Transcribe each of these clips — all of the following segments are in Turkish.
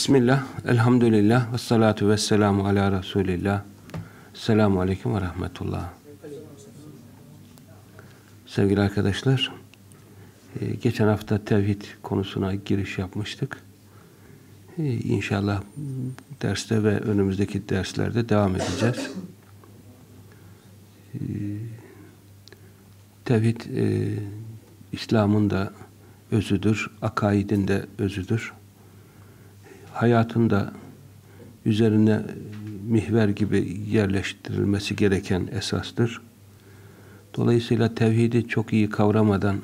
Bismillah, elhamdülillah, ve salatu ve selamu ala Resulillah. Selamu aleyküm ve rahmetullah. Sevgili arkadaşlar, e, geçen hafta tevhid konusuna giriş yapmıştık. E, inşallah derste ve önümüzdeki derslerde devam edeceğiz. E, tevhid İslam'ın da özüdür, akaidin de özüdür hayatında üzerine mihver gibi yerleştirilmesi gereken esastır. Dolayısıyla tevhidi çok iyi kavramadan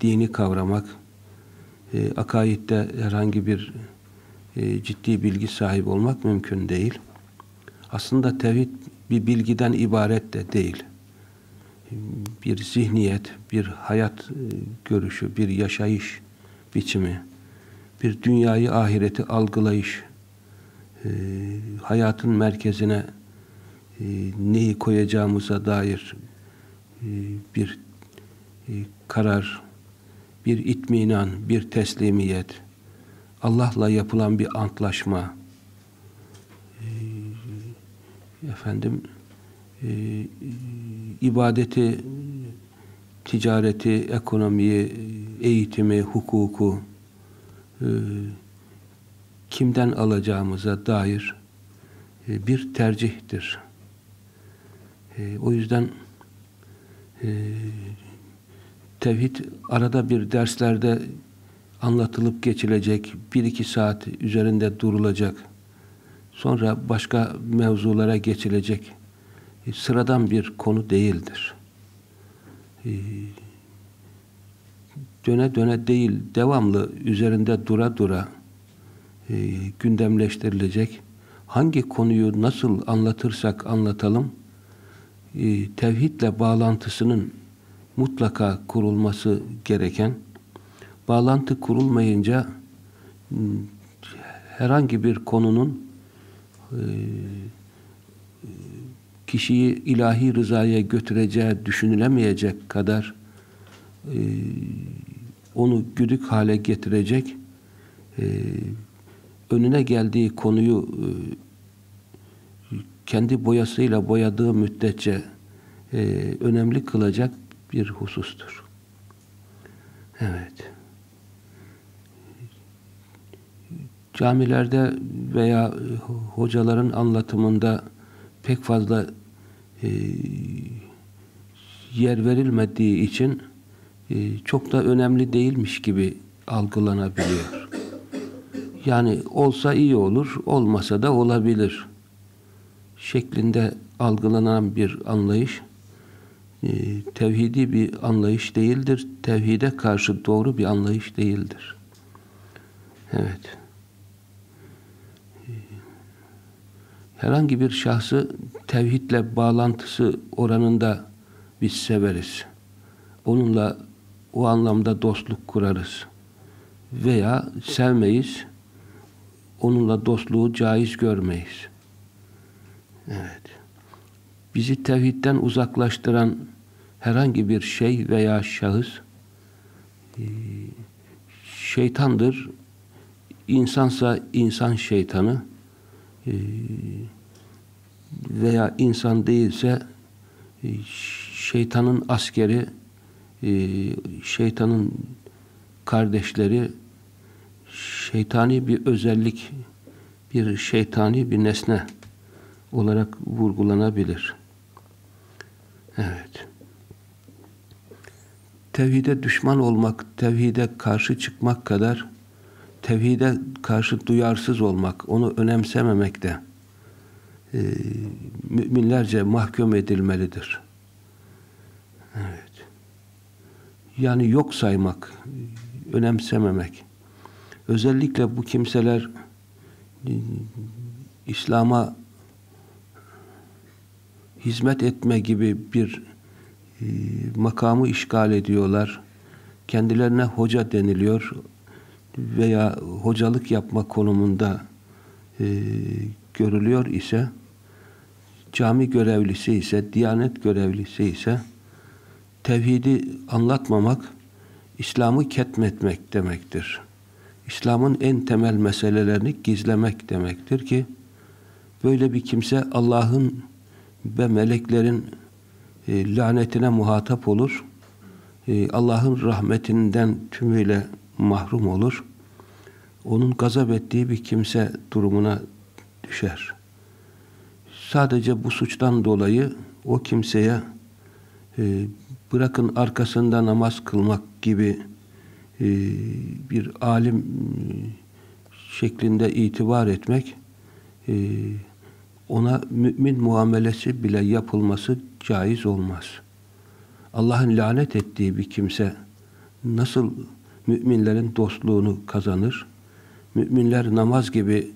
dini kavramak, e, akaidde herhangi bir e, ciddi bilgi sahibi olmak mümkün değil. Aslında tevhid bir bilgiden ibaret de değil. Bir zihniyet, bir hayat e, görüşü, bir yaşayış biçimi bir dünyayı ahireti algılayış, e, hayatın merkezine e, neyi koyacağımıza dair e, bir e, karar, bir itminan, bir teslimiyet, Allah'la yapılan bir antlaşma, efendim ibadeti, ticareti, ekonomiyi, eğitimi, hukuku, e, kimden alacağımıza dair e, bir tercihtir. E, o yüzden tevhid arada bir derslerde anlatılıp geçilecek, bir iki saat üzerinde durulacak, sonra başka mevzulara geçilecek sıradan bir konu değildir döne döne değil, devamlı üzerinde dura dura e, gündemleştirilecek. Hangi konuyu nasıl anlatırsak anlatalım, e, tevhidle bağlantısının mutlaka kurulması gereken, bağlantı kurulmayınca herhangi bir konunun e, kişiyi ilahi rızaya götüreceği düşünülemeyecek kadar e, onu güdük hale getirecek e, önüne geldiği konuyu e, kendi boyasıyla boyadığı müddetçe e, önemli kılacak bir husustur. Evet. Camilerde veya hocaların anlatımında pek fazla e, yer verilmediği için e, çok da önemli değilmiş gibi algılanabiliyor. Yani olsa iyi olur, olmasa da olabilir şeklinde algılanan bir anlayış e, tevhidi bir anlayış değildir. Tevhide karşı doğru bir anlayış değildir. Evet. E, herhangi bir şahsı tevhidle bağlantısı oranında biz severiz. Onunla o anlamda dostluk kurarız. Veya sevmeyiz, onunla dostluğu caiz görmeyiz. Evet. Bizi tevhidden uzaklaştıran herhangi bir şey veya şahıs e, şeytandır. İnsansa insan şeytanı e, veya insan değilse e, şeytanın askeri şeytanın kardeşleri şeytani bir özellik, bir şeytani bir nesne olarak vurgulanabilir. Evet. Tevhide düşman olmak, tevhide karşı çıkmak kadar tevhide karşı duyarsız olmak, onu önemsememek de e, müminlerce mahkum edilmelidir. Evet yani yok saymak, önemsememek. Özellikle bu kimseler e, İslam'a hizmet etme gibi bir e, makamı işgal ediyorlar. Kendilerine hoca deniliyor veya hocalık yapma konumunda e, görülüyor ise cami görevlisi ise, diyanet görevlisi ise tevhidi anlatmamak, İslam'ı ketmetmek demektir. İslam'ın en temel meselelerini gizlemek demektir ki böyle bir kimse Allah'ın ve meleklerin e, lanetine muhatap olur. E, Allah'ın rahmetinden tümüyle mahrum olur. Onun gazap ettiği bir kimse durumuna düşer. Sadece bu suçtan dolayı o kimseye e, bırakın arkasında namaz kılmak gibi e, bir alim e, şeklinde itibar etmek e, ona mümin muamelesi bile yapılması caiz olmaz. Allah'ın lanet ettiği bir kimse nasıl müminlerin dostluğunu kazanır? Müminler namaz gibi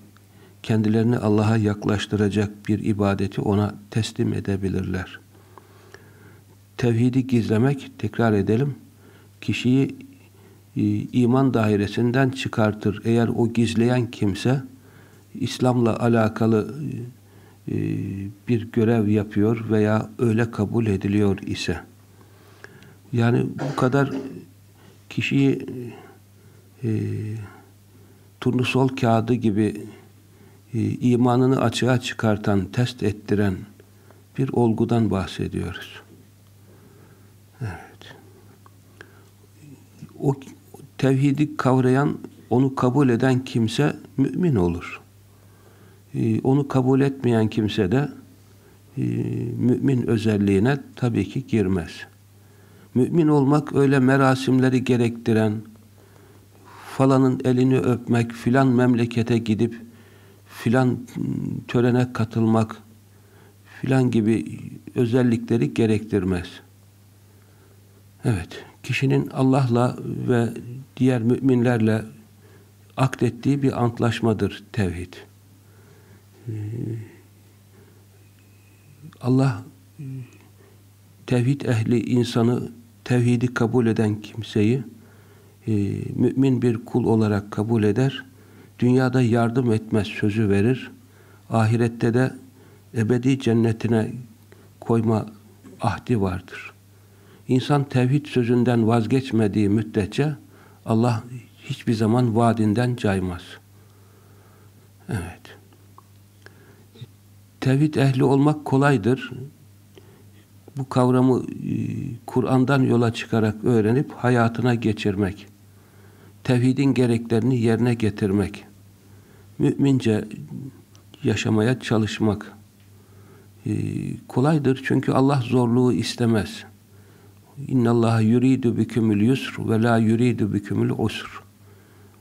kendilerini Allah'a yaklaştıracak bir ibadeti ona teslim edebilirler. Tevhidi gizlemek, tekrar edelim, kişiyi e, iman dairesinden çıkartır. Eğer o gizleyen kimse İslam'la alakalı e, bir görev yapıyor veya öyle kabul ediliyor ise yani bu kadar kişiyi e, turnusol kağıdı gibi e, imanını açığa çıkartan, test ettiren bir olgudan bahsediyoruz. Evet. O tevhidi kavrayan, onu kabul eden kimse mümin olur. E, onu kabul etmeyen kimse de e, mümin özelliğine tabii ki girmez. Mümin olmak öyle merasimleri gerektiren, falanın elini öpmek, filan memlekete gidip filan törene katılmak filan gibi özellikleri gerektirmez. Evet, kişinin Allah'la ve diğer müminlerle akdettiği bir antlaşmadır tevhid. Ee, Allah tevhid ehli insanı, tevhidi kabul eden kimseyi e, mümin bir kul olarak kabul eder. Dünyada yardım etmez sözü verir. Ahirette de ebedi cennetine koyma ahdi vardır. İnsan tevhid sözünden vazgeçmediği müddetçe Allah hiçbir zaman vaadinden caymaz. Evet. Tevhid ehli olmak kolaydır. Bu kavramı e, Kur'an'dan yola çıkarak öğrenip hayatına geçirmek. Tevhidin gereklerini yerine getirmek. Mümince yaşamaya çalışmak. E, kolaydır çünkü Allah zorluğu istemez. İnna Allah yuridu bikumul yusr ve la yuridu bikumul usr.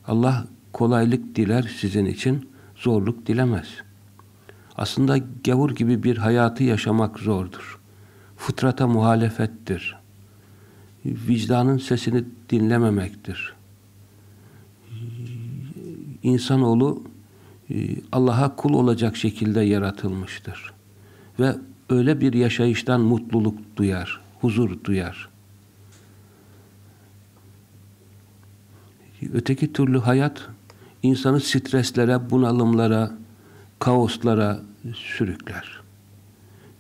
Allah kolaylık diler sizin için, zorluk dilemez. Aslında gavur gibi bir hayatı yaşamak zordur. Fıtrata muhalefettir. Vicdanın sesini dinlememektir. İnsanoğlu e, Allah'a kul olacak şekilde yaratılmıştır. Ve öyle bir yaşayıştan mutluluk duyar, huzur duyar. Öteki türlü hayat insanı streslere, bunalımlara, kaoslara sürükler.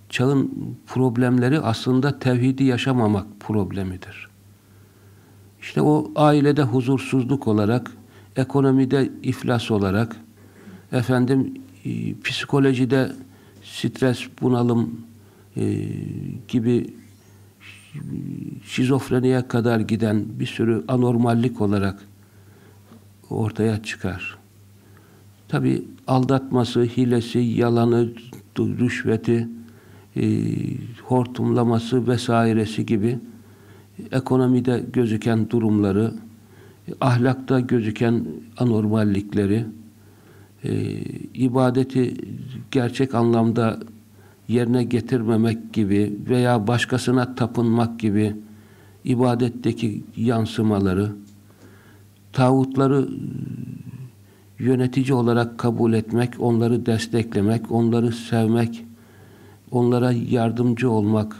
Çağın problemleri aslında tevhidi yaşamamak problemidir. İşte o ailede huzursuzluk olarak, ekonomide iflas olarak, efendim e, psikolojide stres, bunalım e, gibi şizofreniye kadar giden bir sürü anormallik olarak ortaya çıkar. Tabi aldatması, hilesi, yalanı, rüşveti, e, hortumlaması vesairesi gibi ekonomide gözüken durumları, ahlakta gözüken anormallikleri, e, ibadeti gerçek anlamda yerine getirmemek gibi veya başkasına tapınmak gibi ibadetteki yansımaları, tağutları yönetici olarak kabul etmek, onları desteklemek, onları sevmek, onlara yardımcı olmak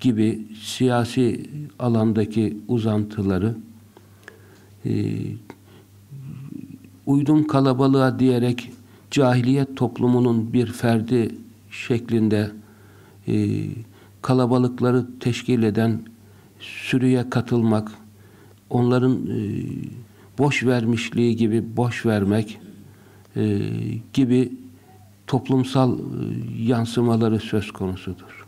gibi siyasi alandaki uzantıları e, uydum kalabalığa diyerek cahiliyet toplumunun bir ferdi şeklinde e, kalabalıkları teşkil eden sürüye katılmak, onların e, boş vermişliği gibi boş vermek e, gibi toplumsal e, yansımaları söz konusudur.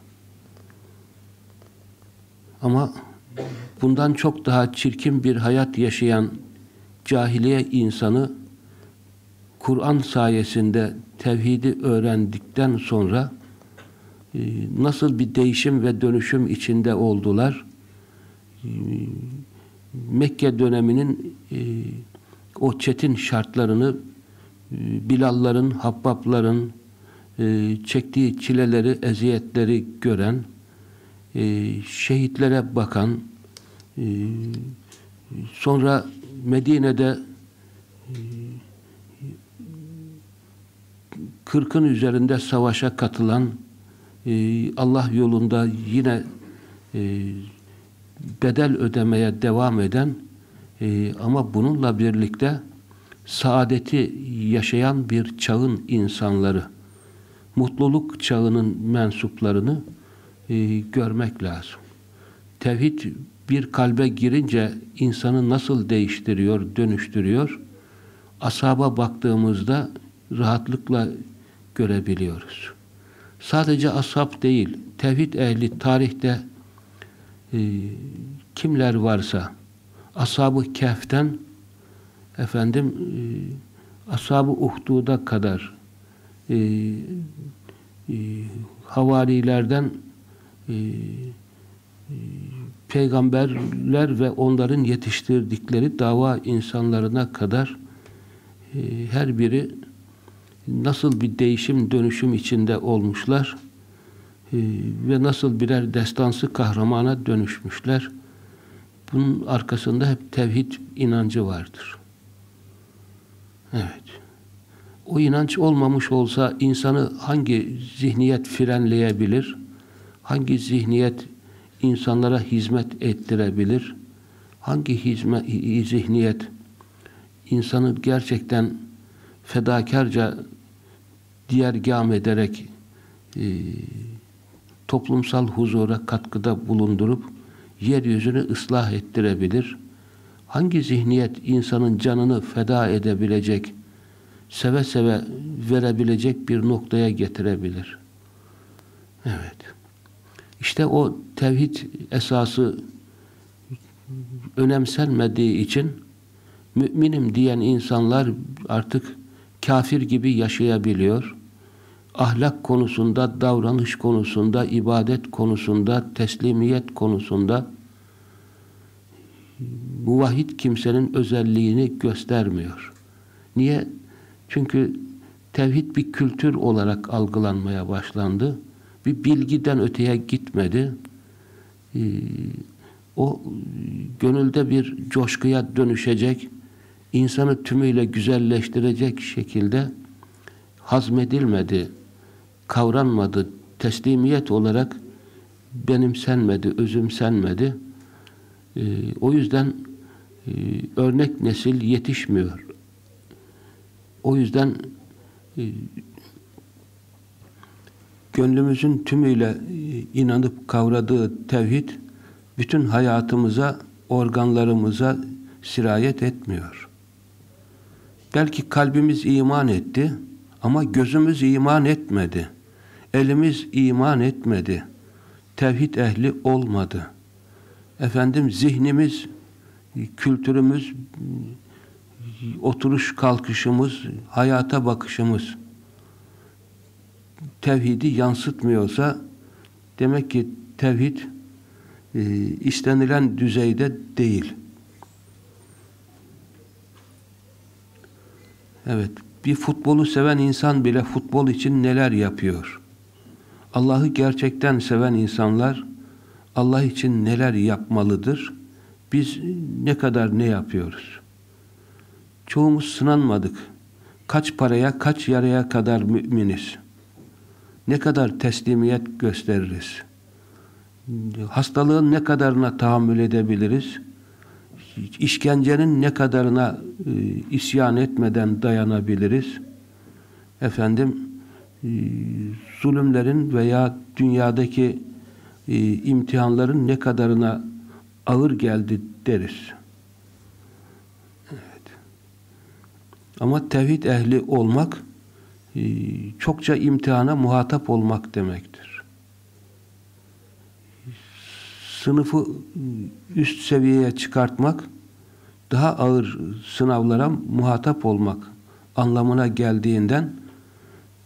Ama bundan çok daha çirkin bir hayat yaşayan cahiliye insanı Kur'an sayesinde tevhidi öğrendikten sonra e, nasıl bir değişim ve dönüşüm içinde oldular? E, Mekke döneminin e, o çetin şartlarını Bilalların, Habbabların çektiği çileleri, eziyetleri gören, şehitlere bakan, sonra Medine'de kırkın üzerinde savaşa katılan e, Allah yolunda yine e, bedel ödemeye devam eden e, ama bununla birlikte saadeti yaşayan bir çağın insanları, mutluluk çağının mensuplarını e, görmek lazım. Tevhid bir kalbe girince insanı nasıl değiştiriyor, dönüştürüyor? Asaba baktığımızda rahatlıkla görebiliyoruz. Sadece ashab değil, tevhid ehli tarihte e, kimler varsa ashab-ı kehften efendim e, ashab-ı uhduda kadar e, e, havarilerden e, e, peygamberler ve onların yetiştirdikleri dava insanlarına kadar e, her biri nasıl bir değişim dönüşüm içinde olmuşlar e, ve nasıl birer destansı kahramana dönüşmüşler. Bunun arkasında hep tevhid inancı vardır. Evet. O inanç olmamış olsa insanı hangi zihniyet frenleyebilir? Hangi zihniyet insanlara hizmet ettirebilir? Hangi hizmet, zihniyet insanı gerçekten fedakarca diğergam ederek e, toplumsal huzura katkıda bulundurup yeryüzünü ıslah ettirebilir. Hangi zihniyet insanın canını feda edebilecek, seve seve verebilecek bir noktaya getirebilir? Evet. İşte o tevhid esası önemsenmediği için müminim diyen insanlar artık kafir gibi yaşayabiliyor. Ahlak konusunda, davranış konusunda, ibadet konusunda, teslimiyet konusunda muvahhid kimsenin özelliğini göstermiyor. Niye? Çünkü tevhid bir kültür olarak algılanmaya başlandı. Bir bilgiden öteye gitmedi. Ee, o gönülde bir coşkuya dönüşecek, insanı tümüyle güzelleştirecek şekilde hazmedilmedi, kavranmadı, teslimiyet olarak benimsenmedi, özümsenmedi. E, o yüzden e, örnek nesil yetişmiyor. O yüzden e, gönlümüzün tümüyle e, inanıp kavradığı tevhid bütün hayatımıza, organlarımıza sirayet etmiyor. Belki kalbimiz iman etti ama gözümüz iman etmedi. Elimiz iman etmedi. Tevhid ehli olmadı. Efendim zihnimiz, kültürümüz, oturuş kalkışımız, hayata bakışımız tevhidi yansıtmıyorsa demek ki tevhid e, istenilen düzeyde değil. Evet, bir futbolu seven insan bile futbol için neler yapıyor? Allah'ı gerçekten seven insanlar Allah için neler yapmalıdır? Biz ne kadar ne yapıyoruz? Çoğumuz sınanmadık. Kaç paraya, kaç yaraya kadar müminiz? Ne kadar teslimiyet gösteririz? Hastalığın ne kadarına tahammül edebiliriz? İşkencenin ne kadarına e, isyan etmeden dayanabiliriz? Efendim e, zulümlerin veya dünyadaki e, imtihanların ne kadarına ağır geldi deriz. Evet. Ama tevhid ehli olmak çokça imtihana muhatap olmak demektir. Sınıfı üst seviyeye çıkartmak daha ağır sınavlara muhatap olmak anlamına geldiğinden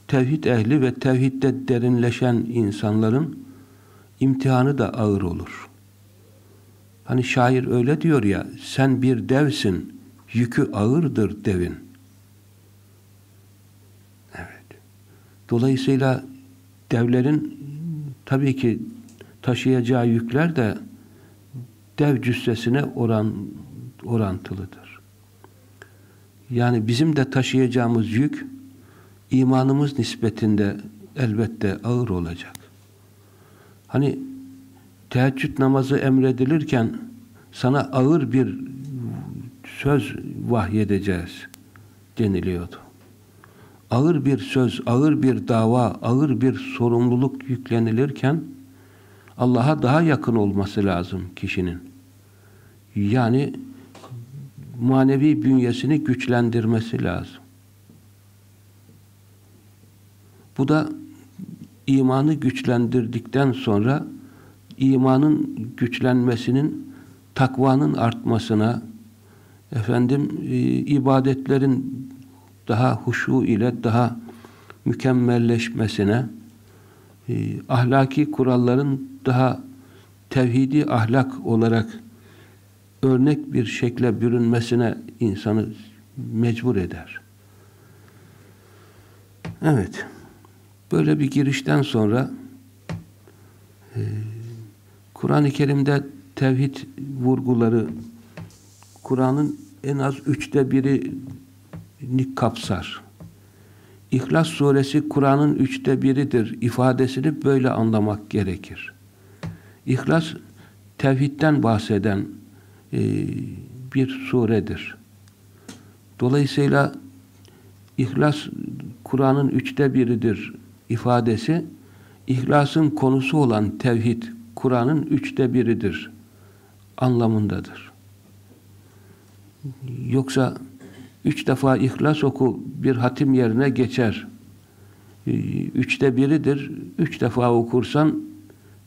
tevhid ehli ve tevhidde derinleşen insanların imtihanı da ağır olur. Hani şair öyle diyor ya, sen bir devsin, yükü ağırdır devin. Evet. Dolayısıyla devlerin tabii ki taşıyacağı yükler de dev cüssesine oran orantılıdır. Yani bizim de taşıyacağımız yük imanımız nispetinde elbette ağır olacak. Hani teheccüd namazı emredilirken sana ağır bir söz vahyedeceğiz deniliyordu. Ağır bir söz, ağır bir dava, ağır bir sorumluluk yüklenilirken Allah'a daha yakın olması lazım kişinin. Yani manevi bünyesini güçlendirmesi lazım. Bu da imanı güçlendirdikten sonra imanın güçlenmesinin takvanın artmasına efendim e, ibadetlerin daha huşu ile daha mükemmelleşmesine e, ahlaki kuralların daha tevhidi ahlak olarak örnek bir şekle bürünmesine insanı mecbur eder. Evet. Böyle bir girişten sonra e, Kur'an-ı Kerim'de tevhid vurguları Kur'an'ın en az üçte birini kapsar. İhlas suresi Kur'an'ın üçte biridir ifadesini böyle anlamak gerekir. İhlas tevhidden bahseden e, bir suredir. Dolayısıyla İhlas Kur'an'ın üçte biridir ifadesi ihlasın konusu olan tevhid Kur'an'ın üçte biridir anlamındadır. Yoksa üç defa ihlas oku bir hatim yerine geçer. E, üçte biridir. Üç defa okursan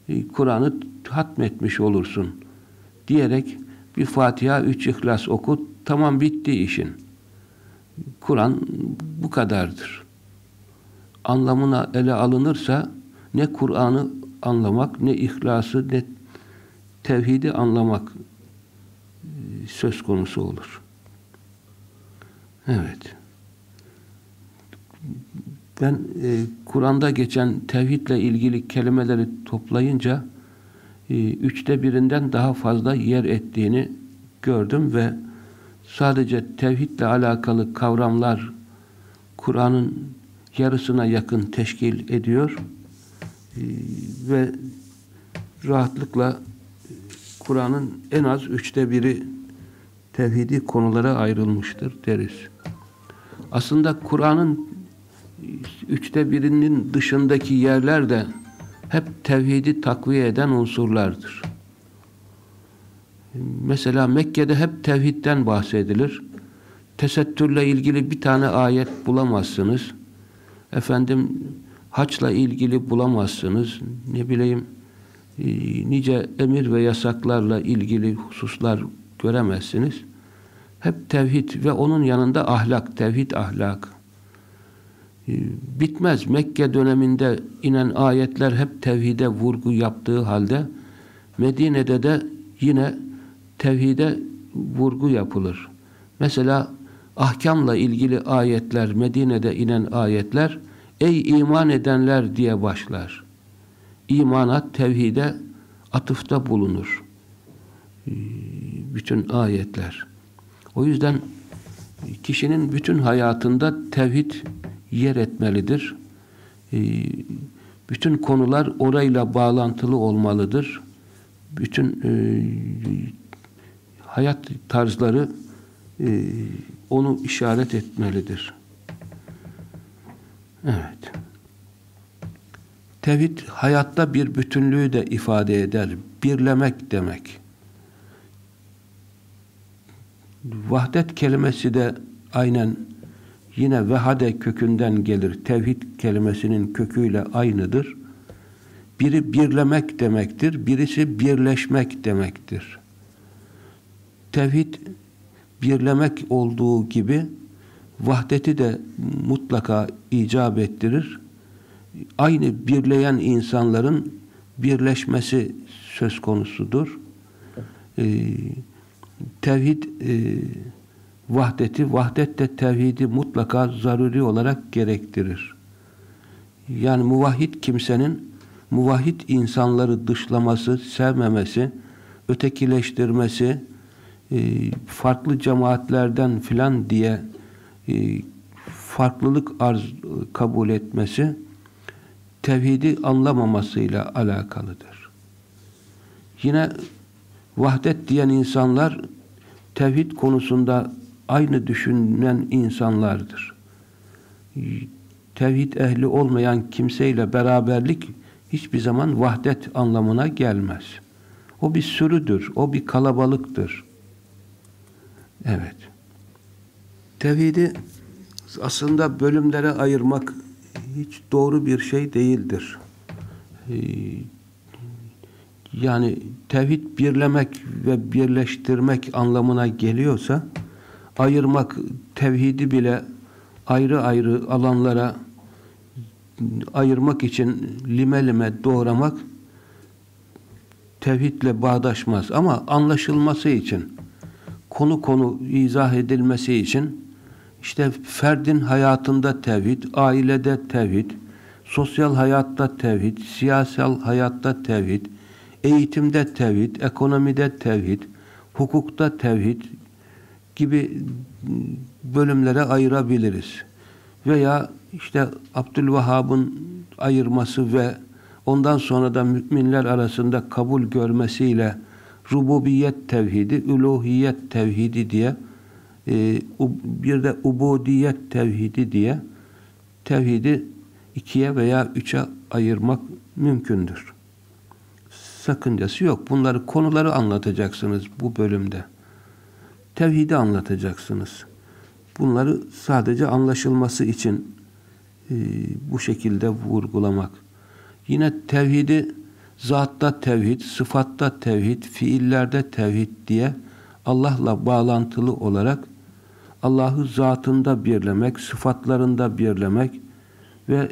e, Kur'an'ı hatmetmiş olursun diyerek bir Fatiha, üç İhlas oku, tamam bitti işin. Kur'an bu kadardır. Anlamına ele alınırsa ne Kur'an'ı anlamak, ne İhlas'ı, ne tevhidi anlamak e, söz konusu olur. Evet. Ben e, Kur'an'da geçen tevhidle ilgili kelimeleri toplayınca e, üçte birinden daha fazla yer ettiğini gördüm ve sadece tevhidle alakalı kavramlar Kur'an'ın yarısına yakın teşkil ediyor e, ve rahatlıkla Kur'an'ın en az üçte biri tevhidi konulara ayrılmıştır deriz. Aslında Kur'an'ın üçte birinin dışındaki yerler de hep tevhidi takviye eden unsurlardır. Mesela Mekke'de hep tevhidden bahsedilir. Tesettürle ilgili bir tane ayet bulamazsınız. Efendim haçla ilgili bulamazsınız. Ne bileyim e, nice emir ve yasaklarla ilgili hususlar göremezsiniz. Hep tevhid ve onun yanında ahlak, tevhid ahlak. Ee, bitmez. Mekke döneminde inen ayetler hep tevhide vurgu yaptığı halde Medine'de de yine tevhide vurgu yapılır. Mesela ahkamla ilgili ayetler, Medine'de inen ayetler ey iman edenler diye başlar. İmana, tevhide atıfta bulunur. Ee, bütün ayetler. O yüzden kişinin bütün hayatında tevhid yer etmelidir. Ee, bütün konular orayla bağlantılı olmalıdır. Bütün e, hayat tarzları e, onu işaret etmelidir. Evet. Tevhid hayatta bir bütünlüğü de ifade eder. Birlemek demek. Vahdet kelimesi de aynen yine vehade kökünden gelir. Tevhid kelimesinin köküyle aynıdır. Biri birlemek demektir, birisi birleşmek demektir. Tevhid birlemek olduğu gibi vahdeti de mutlaka icap ettirir. Aynı birleyen insanların birleşmesi söz konusudur. Ee, tevhid e, vahdeti, vahdet de tevhidi mutlaka zaruri olarak gerektirir. Yani muvahhid kimsenin muvahhid insanları dışlaması, sevmemesi, ötekileştirmesi, e, farklı cemaatlerden filan diye e, farklılık arz kabul etmesi tevhidi anlamamasıyla alakalıdır. Yine vahdet diyen insanlar tevhid konusunda aynı düşünen insanlardır. Tevhid ehli olmayan kimseyle beraberlik hiçbir zaman vahdet anlamına gelmez. O bir sürüdür, o bir kalabalıktır. Evet. Tevhidi aslında bölümlere ayırmak hiç doğru bir şey değildir. Yani tevhid birlemek ve birleştirmek anlamına geliyorsa ayırmak tevhidi bile ayrı ayrı alanlara ayırmak için lime lime doğramak tevhidle bağdaşmaz. Ama anlaşılması için konu konu izah edilmesi için işte ferdin hayatında tevhid, ailede tevhid, sosyal hayatta tevhid, siyasal hayatta tevhid, eğitimde tevhid, ekonomide tevhid, hukukta tevhid gibi bölümlere ayırabiliriz. Veya işte Abdülvahhab'ın ayırması ve ondan sonra da müminler arasında kabul görmesiyle rububiyet tevhidi, üluhiyet tevhidi diye e, bir de ubudiyet tevhidi diye tevhidi ikiye veya üçe ayırmak mümkündür. Sakıncası yok. Bunları konuları anlatacaksınız bu bölümde. Tevhidi anlatacaksınız. Bunları sadece anlaşılması için e, bu şekilde vurgulamak. Yine tevhidi zatta tevhid, sıfatta tevhid, fiillerde tevhid diye Allah'la bağlantılı olarak Allah'ı zatında birlemek, sıfatlarında birlemek ve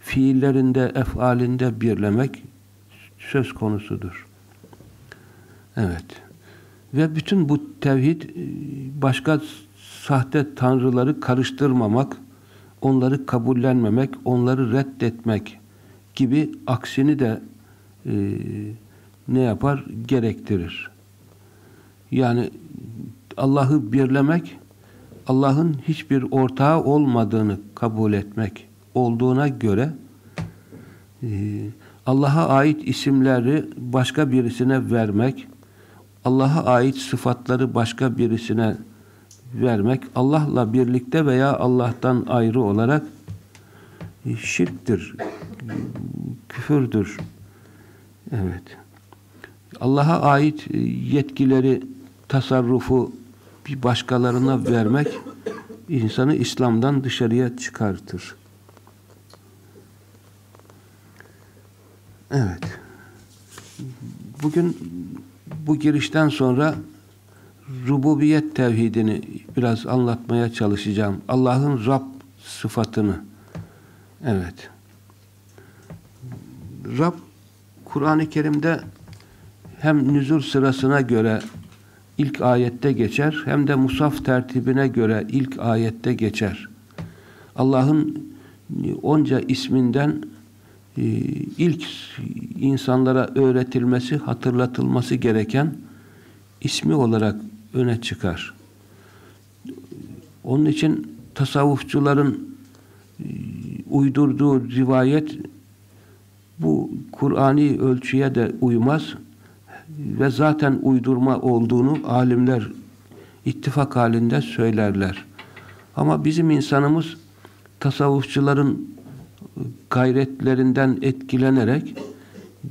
fiillerinde, efalinde birlemek söz konusudur. Evet. Ve bütün bu tevhid e, başka sahte tanrıları karıştırmamak, onları kabullenmemek, onları reddetmek gibi aksini de e, ne yapar? Gerektirir. Yani Allah'ı birlemek, Allah'ın hiçbir ortağı olmadığını kabul etmek olduğuna göre e, Allah'a ait isimleri başka birisine vermek, Allah'a ait sıfatları başka birisine vermek, Allah'la birlikte veya Allah'tan ayrı olarak şirktir, küfürdür. Evet. Allah'a ait yetkileri, tasarrufu bir başkalarına vermek insanı İslam'dan dışarıya çıkartır. Evet. Bugün bu girişten sonra rububiyet tevhidini biraz anlatmaya çalışacağım. Allah'ın Rab sıfatını. Evet. Rab Kur'an-ı Kerim'de hem nüzul sırasına göre ilk ayette geçer hem de musaf tertibine göre ilk ayette geçer. Allah'ın onca isminden ilk insanlara öğretilmesi, hatırlatılması gereken ismi olarak öne çıkar. Onun için tasavvufçuların e, uydurduğu rivayet bu Kur'ani ölçüye de uymaz ve zaten uydurma olduğunu alimler ittifak halinde söylerler. Ama bizim insanımız tasavvufçuların gayretlerinden etkilenerek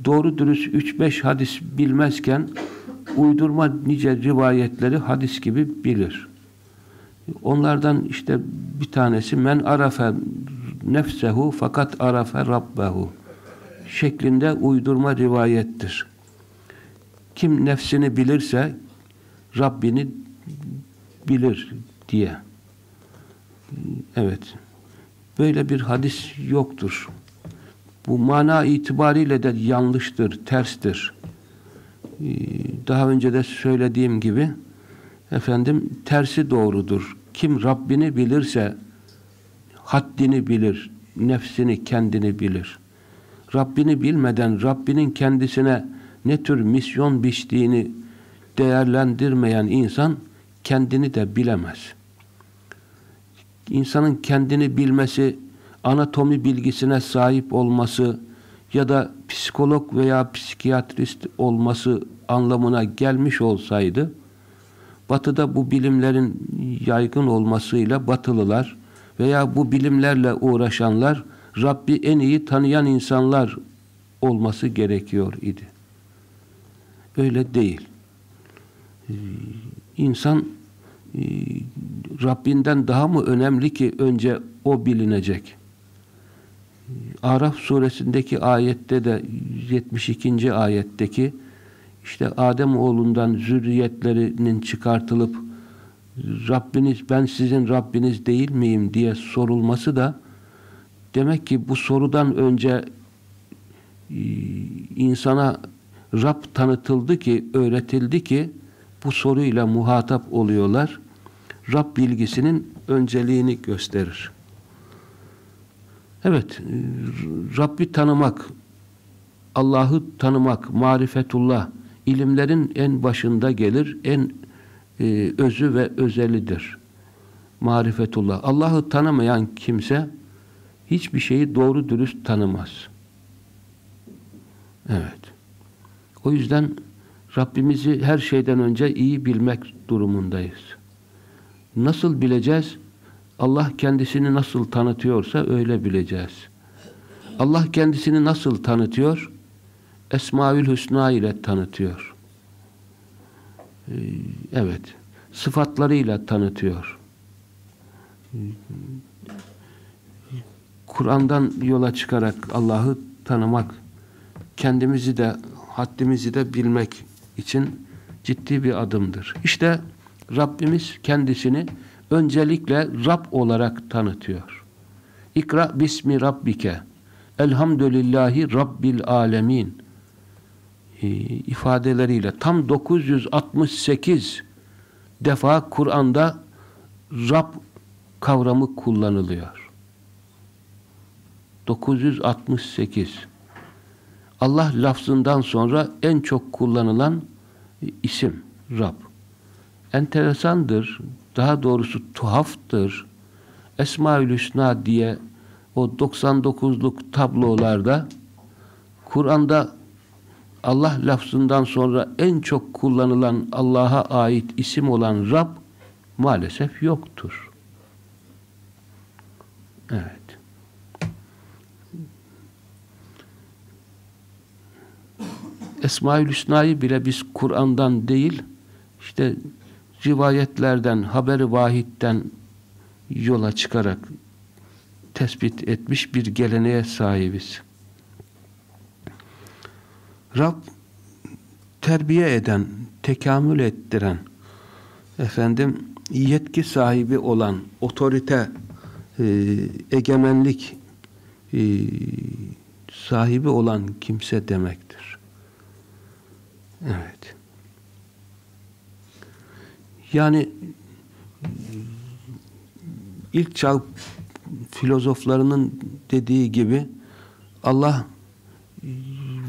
doğru dürüst 3-5 hadis bilmezken uydurma nice rivayetleri hadis gibi bilir. Onlardan işte bir tanesi men arafe nefsehu fakat arafe rabbehu şeklinde uydurma rivayettir. Kim nefsini bilirse Rabbini bilir diye. Evet. Böyle bir hadis yoktur. Bu mana itibariyle de yanlıştır, terstir. Ee, daha önce de söylediğim gibi efendim tersi doğrudur. Kim Rabbini bilirse haddini bilir, nefsini, kendini bilir. Rabbini bilmeden Rabbinin kendisine ne tür misyon biçtiğini değerlendirmeyen insan kendini de bilemez. İnsanın kendini bilmesi, anatomi bilgisine sahip olması ya da psikolog veya psikiyatrist olması anlamına gelmiş olsaydı, Batı'da bu bilimlerin yaygın olmasıyla Batılılar veya bu bilimlerle uğraşanlar Rabbi en iyi tanıyan insanlar olması gerekiyor idi. Öyle değil. İnsan e, Rabbinden daha mı önemli ki önce o bilinecek? Ee, Araf suresindeki ayette de 72. ayetteki işte Adem oğlundan zürriyetlerinin çıkartılıp Rabbiniz ben sizin Rabbiniz değil miyim diye sorulması da demek ki bu sorudan önce e, insana Rab tanıtıldı ki, öğretildi ki bu soruyla muhatap oluyorlar. Rab bilgisinin önceliğini gösterir. Evet, Rabbi tanımak, Allah'ı tanımak, marifetullah, ilimlerin en başında gelir, en e, özü ve özelidir. Marifetullah. Allah'ı tanımayan kimse hiçbir şeyi doğru dürüst tanımaz. Evet. O yüzden Rabbimizi her şeyden önce iyi bilmek durumundayız. Nasıl bileceğiz? Allah kendisini nasıl tanıtıyorsa öyle bileceğiz. Allah kendisini nasıl tanıtıyor? Esmaül Hüsna ile tanıtıyor. Ee, evet. Sıfatlarıyla tanıtıyor. Kur'an'dan yola çıkarak Allah'ı tanımak, kendimizi de haddimizi de bilmek için ciddi bir adımdır. İşte Rabbimiz kendisini öncelikle Rab olarak tanıtıyor. İkra bismi rabbike. Elhamdülillahi Rabbil alemin. E, ifadeleriyle tam 968 defa Kur'an'da Rab kavramı kullanılıyor. 968 Allah lafzından sonra en çok kullanılan isim Rab. Enteresandır, daha doğrusu tuhaftır. Esma-ül Hüsna diye o 99'luk tablolarda Kur'an'da Allah lafzından sonra en çok kullanılan Allah'a ait isim olan Rab maalesef yoktur. Evet. Esma-ül Hüsna'yı bile biz Kur'an'dan değil, işte rivayetlerden, haberi vahitten yola çıkarak tespit etmiş bir geleneğe sahibiz. Rab terbiye eden, tekamül ettiren, efendim yetki sahibi olan, otorite, e, egemenlik e, sahibi olan kimse demektir. Evet. Yani ilk çağ filozoflarının dediği gibi Allah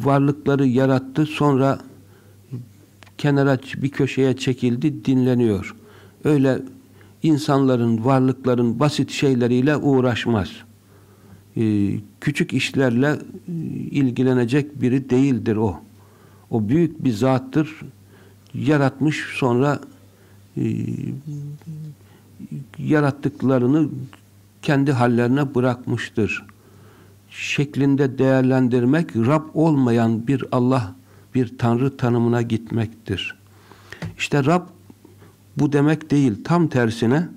varlıkları yarattı sonra kenara bir köşeye çekildi dinleniyor. Öyle insanların, varlıkların basit şeyleriyle uğraşmaz. Ee, küçük işlerle ilgilenecek biri değildir o. O büyük bir zattır. Yaratmış sonra e, yarattıklarını kendi hallerine bırakmıştır. Şeklinde değerlendirmek Rab olmayan bir Allah, bir Tanrı tanımına gitmektir. İşte Rab bu demek değil. Tam tersine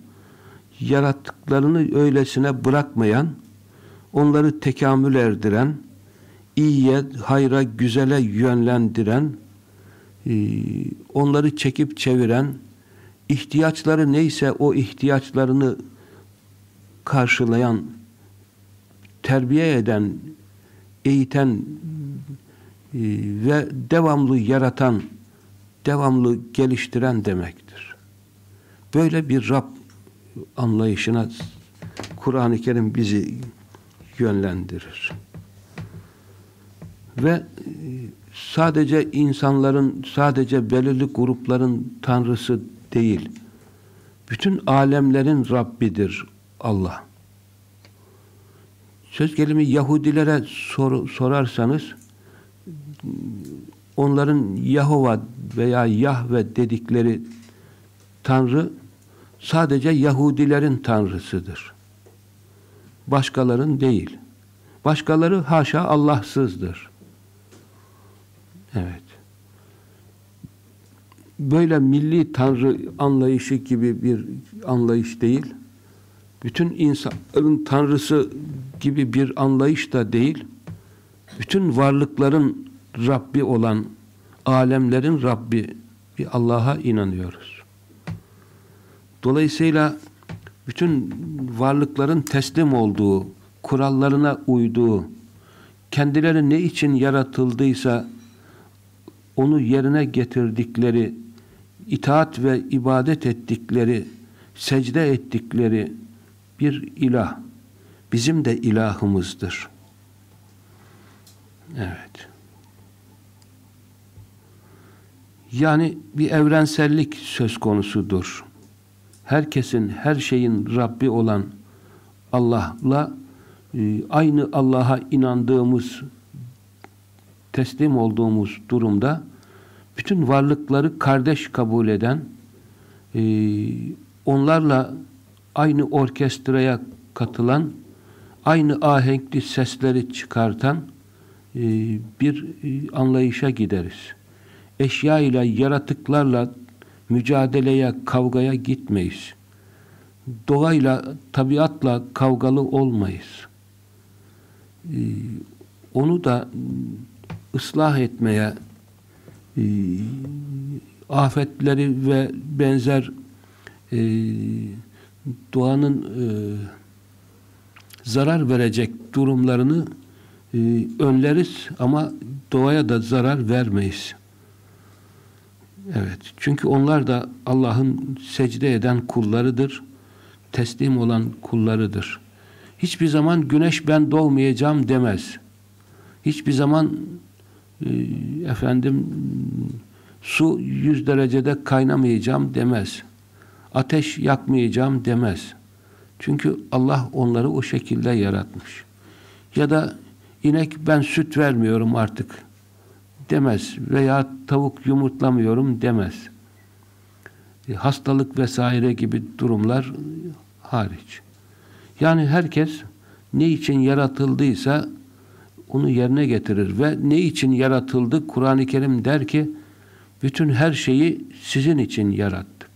yarattıklarını öylesine bırakmayan, onları tekamül erdiren, iyiye, hayra, güzele yönlendiren, e, onları çekip çeviren, ihtiyaçları neyse o ihtiyaçlarını karşılayan, terbiye eden, eğiten e, ve devamlı yaratan, devamlı geliştiren demektir. Böyle bir Rab anlayışına Kur'an-ı Kerim bizi yönlendirir. Ve e, sadece insanların, sadece belirli grupların tanrısı değil. Bütün alemlerin Rabbidir Allah. Söz gelimi Yahudilere sor, sorarsanız onların Yahova veya Yahve dedikleri Tanrı sadece Yahudilerin Tanrısıdır. Başkaların değil. Başkaları haşa Allahsızdır. Evet. Böyle milli tanrı anlayışı gibi bir anlayış değil. Bütün insanların tanrısı gibi bir anlayış da değil. Bütün varlıkların Rabbi olan, alemlerin Rabbi bir Allah'a inanıyoruz. Dolayısıyla bütün varlıkların teslim olduğu, kurallarına uyduğu, kendileri ne için yaratıldıysa onu yerine getirdikleri, itaat ve ibadet ettikleri, secde ettikleri bir ilah, bizim de ilahımızdır. Evet. Yani bir evrensellik söz konusudur. Herkesin, her şeyin Rabbi olan Allah'la e, aynı Allah'a inandığımız, teslim olduğumuz durumda bütün varlıkları kardeş kabul eden, e, onlarla aynı orkestraya katılan, aynı ahenkli sesleri çıkartan e, bir anlayışa gideriz eşya ile yaratıklarla mücadeleye, kavgaya gitmeyiz. Doğayla, tabiatla kavgalı olmayız. Ee, onu da ıslah etmeye, e, afetleri ve benzer e, doğanın e, zarar verecek durumlarını e, önleriz ama doğaya da zarar vermeyiz. Evet. Çünkü onlar da Allah'ın secde eden kullarıdır. Teslim olan kullarıdır. Hiçbir zaman güneş ben doğmayacağım demez. Hiçbir zaman efendim su yüz derecede kaynamayacağım demez. Ateş yakmayacağım demez. Çünkü Allah onları o şekilde yaratmış. Ya da inek ben süt vermiyorum artık demez veya tavuk yumurtlamıyorum demez. E, hastalık vesaire gibi durumlar hariç. Yani herkes ne için yaratıldıysa onu yerine getirir ve ne için yaratıldı? Kur'an-ı Kerim der ki bütün her şeyi sizin için yarattık.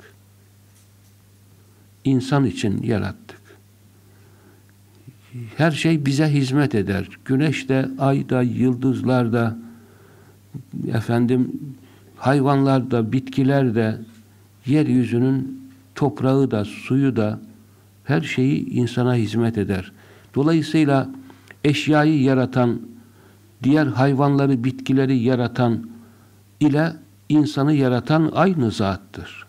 İnsan için yarattık. Her şey bize hizmet eder. Güneş de, ay da, yıldızlar da, efendim hayvanlar da, bitkiler de, yeryüzünün toprağı da, suyu da her şeyi insana hizmet eder. Dolayısıyla eşyayı yaratan, diğer hayvanları, bitkileri yaratan ile insanı yaratan aynı zattır.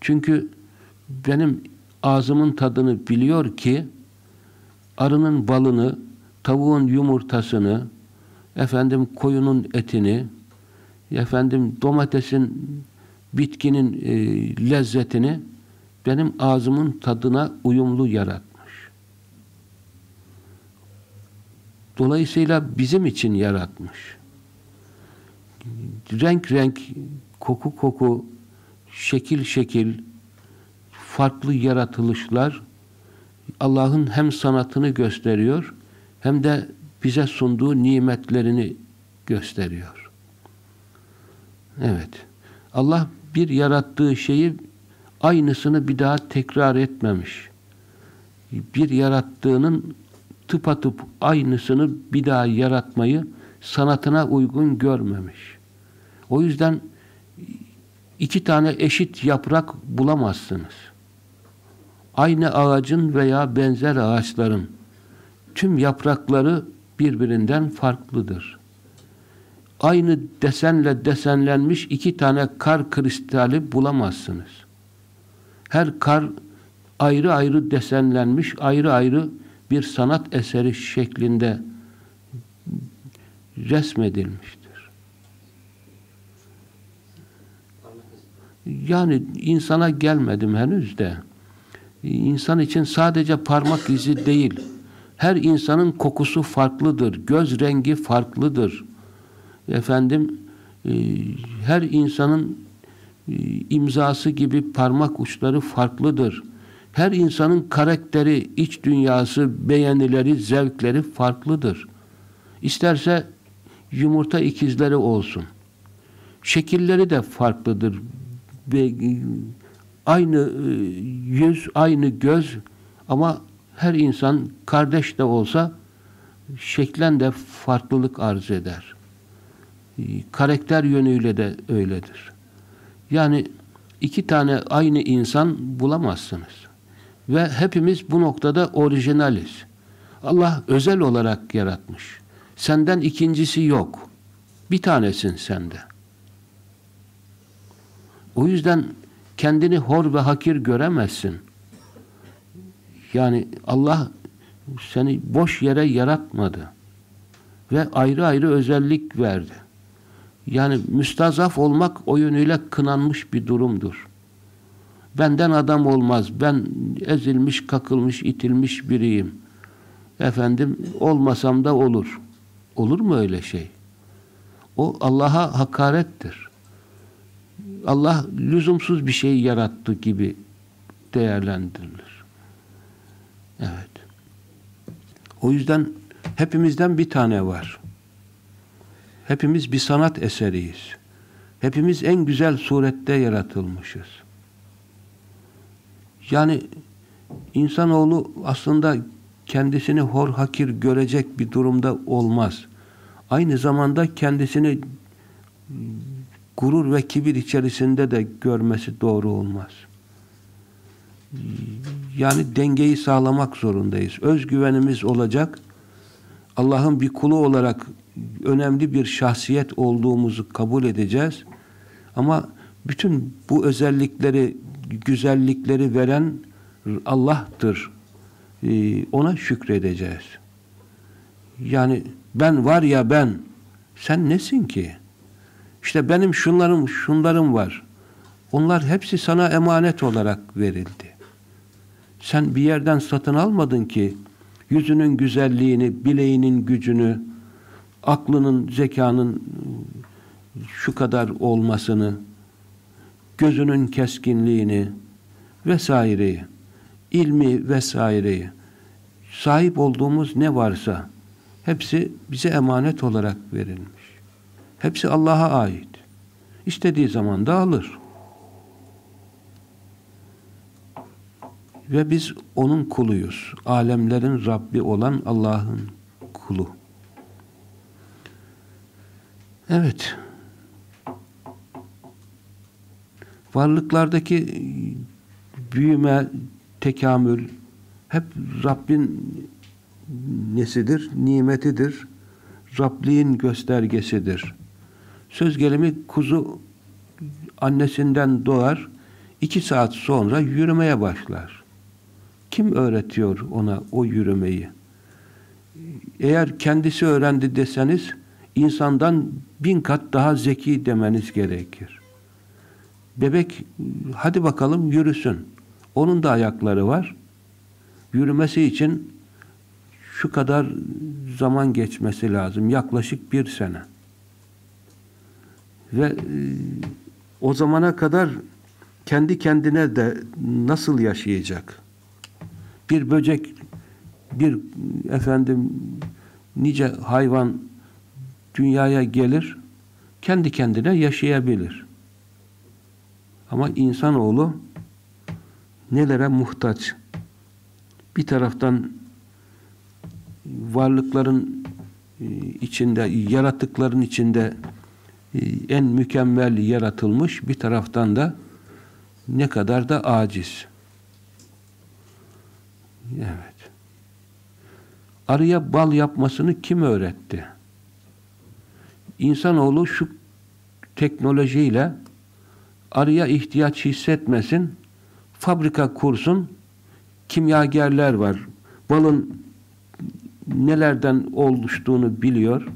Çünkü benim ağzımın tadını biliyor ki arının balını, tavuğun yumurtasını, efendim koyunun etini, efendim domatesin, bitkinin e, lezzetini benim ağzımın tadına uyumlu yaratmış. Dolayısıyla bizim için yaratmış. Renk renk, koku koku, şekil şekil, farklı yaratılışlar Allah'ın hem sanatını gösteriyor hem de bize sunduğu nimetlerini gösteriyor. Evet. Allah bir yarattığı şeyi aynısını bir daha tekrar etmemiş. bir yarattığının tıpatıp aynısını bir daha yaratmayı sanatına uygun görmemiş. O yüzden iki tane eşit yaprak bulamazsınız. Aynı ağacın veya benzer ağaçların tüm yaprakları birbirinden farklıdır. Aynı desenle desenlenmiş iki tane kar kristali bulamazsınız. Her kar ayrı ayrı desenlenmiş, ayrı ayrı bir sanat eseri şeklinde resmedilmiştir. Yani insana gelmedim henüz de. İnsan için sadece parmak izi değil. Her insanın kokusu farklıdır. Göz rengi farklıdır. Efendim e, her insanın e, imzası gibi parmak uçları farklıdır. Her insanın karakteri, iç dünyası, beğenileri, zevkleri farklıdır. İsterse yumurta ikizleri olsun. Şekilleri de farklıdır. Aynı e, yüz, aynı göz ama her insan kardeş de olsa şeklen de farklılık arz eder. E, karakter yönüyle de öyledir. Yani iki tane aynı insan bulamazsınız. Ve hepimiz bu noktada orijinaliz. Allah özel olarak yaratmış. Senden ikincisi yok. Bir tanesin sende. O yüzden kendini hor ve hakir göremezsin. Yani Allah seni boş yere yaratmadı. Ve ayrı ayrı özellik verdi. Yani müstazaf olmak o yönüyle kınanmış bir durumdur. Benden adam olmaz. Ben ezilmiş, kakılmış, itilmiş biriyim. Efendim olmasam da olur. Olur mu öyle şey? O Allah'a hakarettir. Allah lüzumsuz bir şey yarattı gibi değerlendirilir. Evet. O yüzden hepimizden bir tane var. Hepimiz bir sanat eseriyiz. Hepimiz en güzel surette yaratılmışız. Yani insanoğlu aslında kendisini hor hakir görecek bir durumda olmaz. Aynı zamanda kendisini gurur ve kibir içerisinde de görmesi doğru olmaz. Yani dengeyi sağlamak zorundayız. Özgüvenimiz olacak. Allah'ın bir kulu olarak önemli bir şahsiyet olduğumuzu kabul edeceğiz. Ama bütün bu özellikleri, güzellikleri veren Allah'tır. Ee, ona şükredeceğiz. Yani ben var ya ben, sen nesin ki? İşte benim şunlarım, şunlarım var. Onlar hepsi sana emanet olarak verildi. Sen bir yerden satın almadın ki yüzünün güzelliğini, bileğinin gücünü, aklının, zekanın şu kadar olmasını, gözünün keskinliğini vesaireyi, ilmi vesaireyi, sahip olduğumuz ne varsa hepsi bize emanet olarak verilmiş. Hepsi Allah'a ait. İstediği zaman da alır. Ve biz onun kuluyuz. Alemlerin Rabbi olan Allah'ın kulu. Evet. Varlıklardaki büyüme, tekamül hep Rabbin nesidir? Nimetidir. Rabliğin göstergesidir. Söz gelimi kuzu annesinden doğar, iki saat sonra yürümeye başlar. Kim öğretiyor ona o yürümeyi? Eğer kendisi öğrendi deseniz, insandan bin kat daha zeki demeniz gerekir. Bebek hadi bakalım yürüsün. Onun da ayakları var. Yürümesi için şu kadar zaman geçmesi lazım. Yaklaşık bir sene. Ve e, o zamana kadar kendi kendine de nasıl yaşayacak? Bir böcek, bir efendim nice hayvan dünyaya gelir, kendi kendine yaşayabilir. Ama insanoğlu nelere muhtaç? bir taraftan varlıkların e, içinde, yaratıkların içinde e, en mükemmel yaratılmış, bir taraftan da ne kadar da aciz. Evet. Arıya bal yapmasını kim öğretti? İnsanoğlu şu teknolojiyle arıya ihtiyaç hissetmesin, fabrika kursun, kimyagerler var. Balın nelerden oluştuğunu biliyor.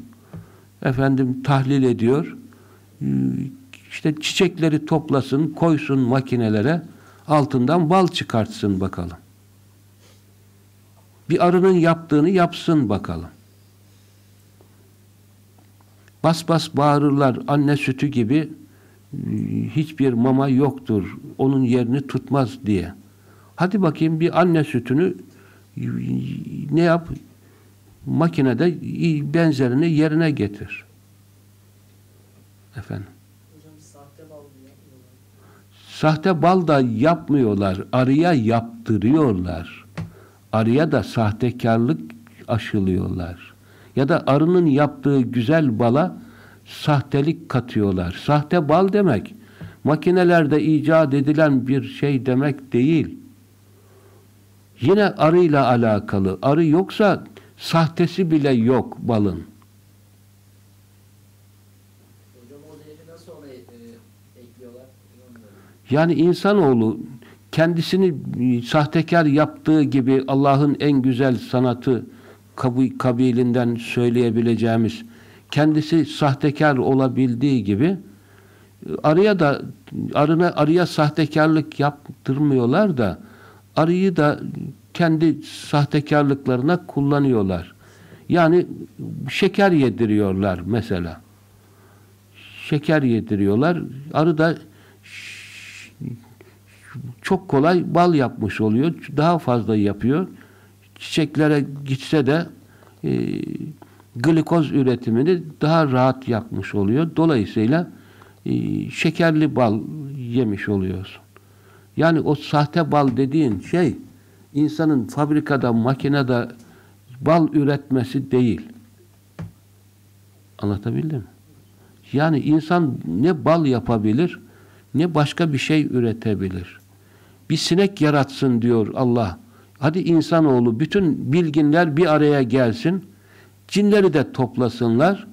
Efendim tahlil ediyor. İşte çiçekleri toplasın, koysun makinelere, altından bal çıkartsın bakalım. Bir arının yaptığını yapsın bakalım. Bas bas bağırırlar anne sütü gibi hiçbir mama yoktur. Onun yerini tutmaz diye. Hadi bakayım bir anne sütünü ne yap? Makinede benzerini yerine getir. Efendim. Hocam sahte bal. Sahte bal da yapmıyorlar. Arıya yaptırıyorlar. Arıya da sahtekarlık aşılıyorlar. Ya da arının yaptığı güzel bala sahtelik katıyorlar. Sahte bal demek makinelerde icat edilen bir şey demek değil. Yine arıyla alakalı. Arı yoksa sahtesi bile yok balın. E. Yani insanoğlu kendisini sahtekar yaptığı gibi Allah'ın en güzel sanatı kabi- kabilinden söyleyebileceğimiz kendisi sahtekar olabildiği gibi arıya da arına arıya sahtekarlık yaptırmıyorlar da arıyı da kendi sahtekarlıklarına kullanıyorlar. Yani şeker yediriyorlar mesela. Şeker yediriyorlar. Arı da çok kolay bal yapmış oluyor. Daha fazla yapıyor. Çiçeklere gitse de e, glikoz üretimini daha rahat yapmış oluyor. Dolayısıyla e, şekerli bal yemiş oluyorsun. Yani o sahte bal dediğin şey insanın fabrikada, makinede bal üretmesi değil. Anlatabildim mi? Yani insan ne bal yapabilir ne başka bir şey üretebilir. Bir sinek yaratsın diyor Allah. Hadi insanoğlu bütün bilginler bir araya gelsin. Cinleri de toplasınlar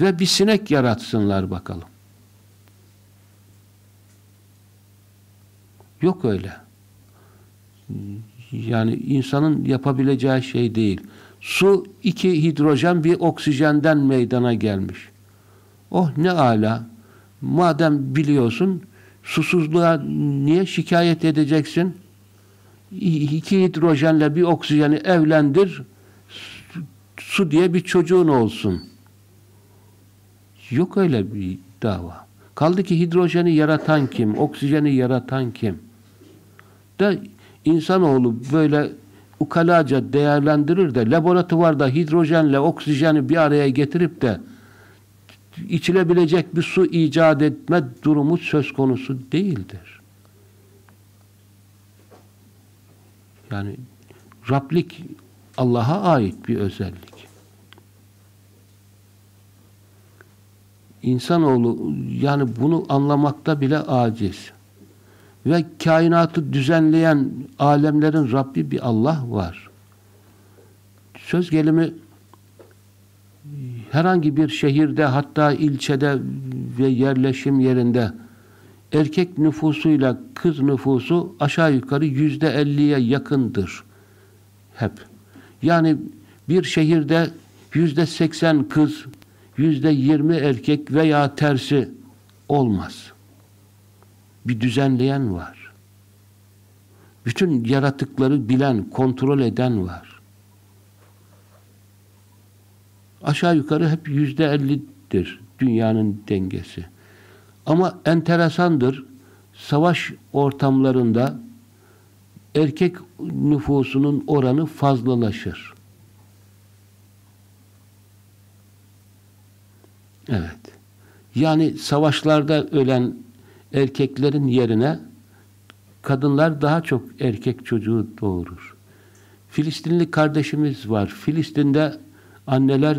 ve bir sinek yaratsınlar bakalım. Yok öyle. Yani insanın yapabileceği şey değil. Su iki hidrojen bir oksijenden meydana gelmiş. Oh ne ala. Madem biliyorsun susuzluğa niye şikayet edeceksin? İki hidrojenle bir oksijeni evlendir su diye bir çocuğun olsun. Yok öyle bir dava. Kaldı ki hidrojeni yaratan kim? Oksijeni yaratan kim? Da insanoğlu böyle ukalaca değerlendirir de laboratuvarda hidrojenle oksijeni bir araya getirip de içilebilecek bir su icat etme durumu söz konusu değildir. Yani Rablik Allah'a ait bir özellik. İnsanoğlu yani bunu anlamakta bile aciz. Ve kainatı düzenleyen alemlerin Rabbi bir Allah var. Söz gelimi herhangi bir şehirde hatta ilçede ve yerleşim yerinde erkek nüfusuyla kız nüfusu aşağı yukarı yüzde elliye yakındır. Hep. Yani bir şehirde yüzde seksen kız, yüzde yirmi erkek veya tersi olmaz. Bir düzenleyen var. Bütün yaratıkları bilen, kontrol eden var. Aşağı yukarı hep yüzde ellidir dünyanın dengesi. Ama enteresandır, savaş ortamlarında erkek nüfusunun oranı fazlalaşır. Evet. Yani savaşlarda ölen erkeklerin yerine kadınlar daha çok erkek çocuğu doğurur. Filistinli kardeşimiz var. Filistin'de anneler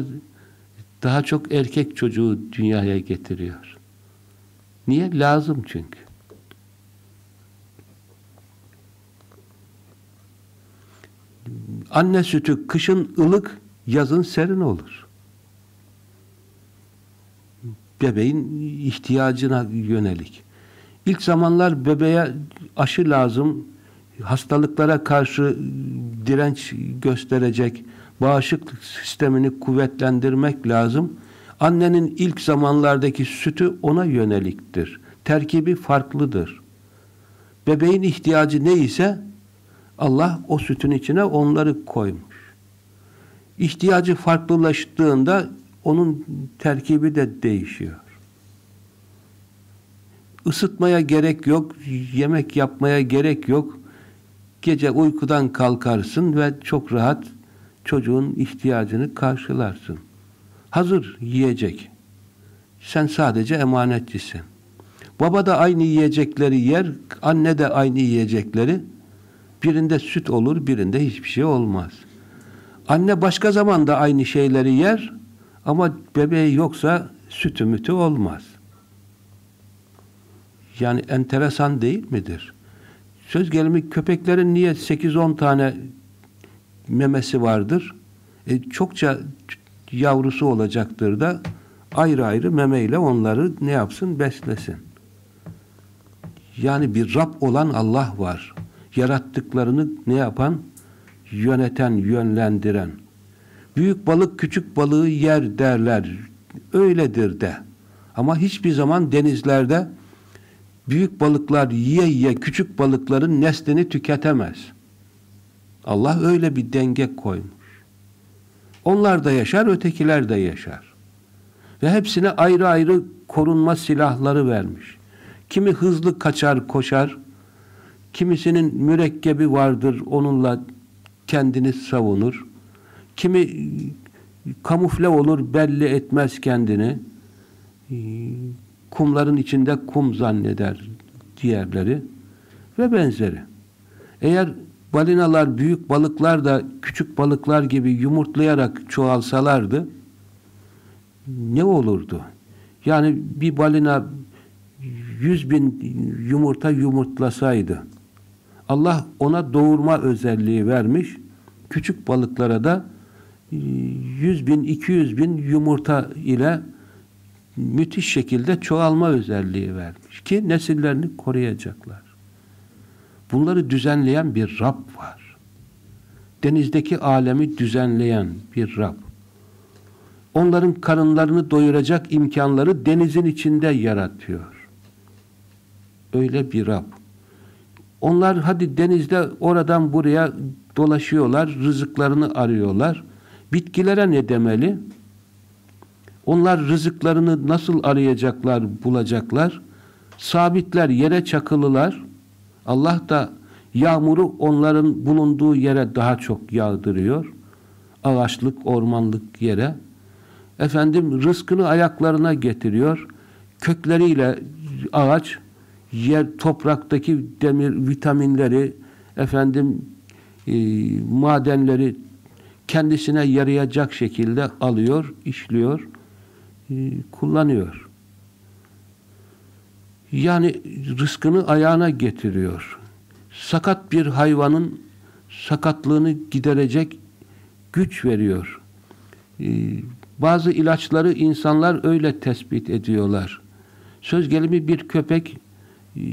daha çok erkek çocuğu dünyaya getiriyor. Niye? Lazım çünkü. Anne sütü kışın ılık, yazın serin olur. Bebeğin ihtiyacına yönelik. İlk zamanlar bebeğe aşı lazım, hastalıklara karşı direnç gösterecek, bağışıklık sistemini kuvvetlendirmek lazım. Annenin ilk zamanlardaki sütü ona yöneliktir. Terkibi farklıdır. Bebeğin ihtiyacı neyse Allah o sütün içine onları koymuş. İhtiyacı farklılaştığında onun terkibi de değişiyor. Isıtmaya gerek yok, yemek yapmaya gerek yok. Gece uykudan kalkarsın ve çok rahat çocuğun ihtiyacını karşılarsın. Hazır yiyecek. Sen sadece emanetçisin. Baba da aynı yiyecekleri yer, anne de aynı yiyecekleri. Birinde süt olur, birinde hiçbir şey olmaz. Anne başka zaman da aynı şeyleri yer ama bebeği yoksa sütü mütü olmaz. Yani enteresan değil midir? Söz gelimi köpeklerin niye 8-10 tane memesi vardır? E, çokça yavrusu olacaktır da ayrı ayrı memeyle onları ne yapsın? Beslesin. Yani bir Rab olan Allah var. Yarattıklarını ne yapan? Yöneten, yönlendiren. Büyük balık küçük balığı yer derler. Öyledir de. Ama hiçbir zaman denizlerde büyük balıklar yiye yiye küçük balıkların neslini tüketemez. Allah öyle bir denge koymuş. Onlar da yaşar, ötekiler de yaşar. Ve hepsine ayrı ayrı korunma silahları vermiş. Kimi hızlı kaçar, koşar, kimisinin mürekkebi vardır, onunla kendini savunur. Kimi kamufle olur, belli etmez kendini. Kumların içinde kum zanneder diğerleri ve benzeri. Eğer balinalar, büyük balıklar da küçük balıklar gibi yumurtlayarak çoğalsalardı ne olurdu? Yani bir balina yüz bin yumurta yumurtlasaydı Allah ona doğurma özelliği vermiş. Küçük balıklara da yüz bin, iki yüz bin yumurta ile müthiş şekilde çoğalma özelliği vermiş ki nesillerini koruyacaklar. Bunları düzenleyen bir Rab var. Denizdeki alemi düzenleyen bir Rab. Onların karınlarını doyuracak imkanları denizin içinde yaratıyor. Öyle bir Rab. Onlar hadi denizde oradan buraya dolaşıyorlar, rızıklarını arıyorlar. Bitkilere ne demeli? Onlar rızıklarını nasıl arayacaklar, bulacaklar? Sabitler, yere çakılılar. Allah da yağmuru onların bulunduğu yere daha çok yağdırıyor. Ağaçlık, ormanlık yere. Efendim rızkını ayaklarına getiriyor. Kökleriyle ağaç yer topraktaki demir vitaminleri efendim e, madenleri kendisine yarayacak şekilde alıyor, işliyor, e, kullanıyor. Yani rızkını ayağına getiriyor. Sakat bir hayvanın sakatlığını giderecek güç veriyor. Ee, bazı ilaçları insanlar öyle tespit ediyorlar. Söz gelimi bir köpek e,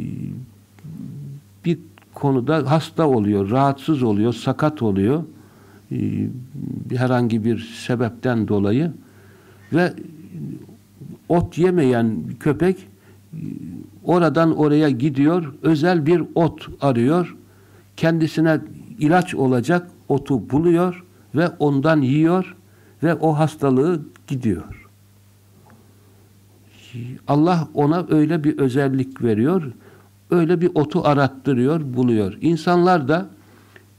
bir konuda hasta oluyor, rahatsız oluyor, sakat oluyor e, herhangi bir sebepten dolayı ve ot yemeyen köpek oradan oraya gidiyor, özel bir ot arıyor, kendisine ilaç olacak otu buluyor ve ondan yiyor ve o hastalığı gidiyor. Allah ona öyle bir özellik veriyor, öyle bir otu arattırıyor, buluyor. İnsanlar da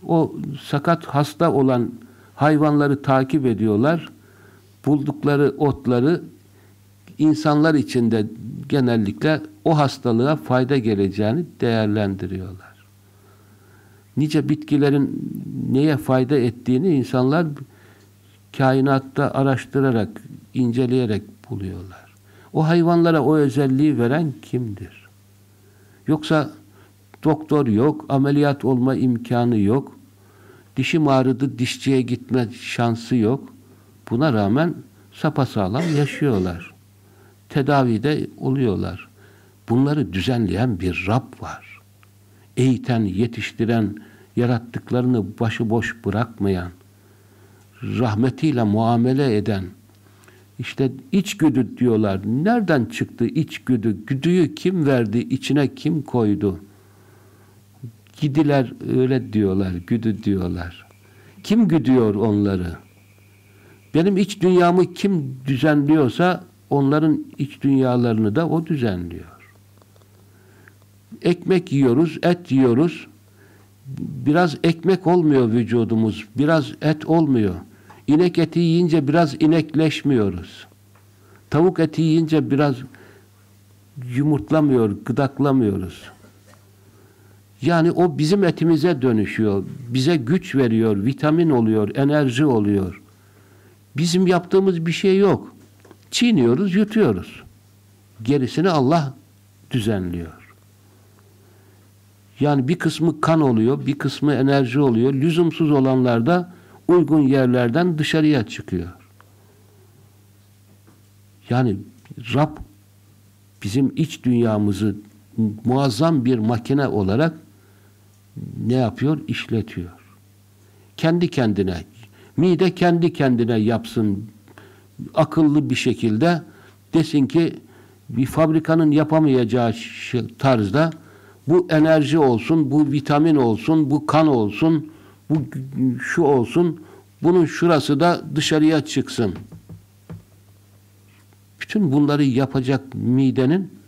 o sakat hasta olan hayvanları takip ediyorlar. Buldukları otları insanlar içinde genellikle o hastalığa fayda geleceğini değerlendiriyorlar. nice bitkilerin neye fayda ettiğini insanlar kainatta araştırarak, inceleyerek buluyorlar. O hayvanlara o özelliği veren kimdir? Yoksa doktor yok, ameliyat olma imkanı yok, dişim ağrıdı, dişçiye gitme şansı yok. Buna rağmen sapasağlam yaşıyorlar. Tedavide oluyorlar. Bunları düzenleyen bir Rab var. Eğiten, yetiştiren, yarattıklarını başıboş bırakmayan, rahmetiyle muamele eden, işte içgüdü diyorlar. Nereden çıktı içgüdü? Güdüyü kim verdi? içine kim koydu? Gidiler öyle diyorlar, güdü diyorlar. Kim güdüyor onları? Benim iç dünyamı kim düzenliyorsa onların iç dünyalarını da o düzenliyor. Ekmek yiyoruz, et yiyoruz. Biraz ekmek olmuyor vücudumuz, biraz et olmuyor. İnek eti yiyince biraz inekleşmiyoruz. Tavuk eti yiyince biraz yumurtlamıyor, gıdaklamıyoruz. Yani o bizim etimize dönüşüyor. Bize güç veriyor, vitamin oluyor, enerji oluyor. Bizim yaptığımız bir şey yok. Çiğniyoruz, yutuyoruz. Gerisini Allah düzenliyor. Yani bir kısmı kan oluyor, bir kısmı enerji oluyor. Lüzumsuz olanlar da uygun yerlerden dışarıya çıkıyor. Yani Rab bizim iç dünyamızı muazzam bir makine olarak ne yapıyor? İşletiyor. Kendi kendine. Mide kendi kendine yapsın akıllı bir şekilde desin ki bir fabrikanın yapamayacağı tarzda bu enerji olsun, bu vitamin olsun, bu kan olsun, bu şu olsun, bunun şurası da dışarıya çıksın. Bütün bunları yapacak midenin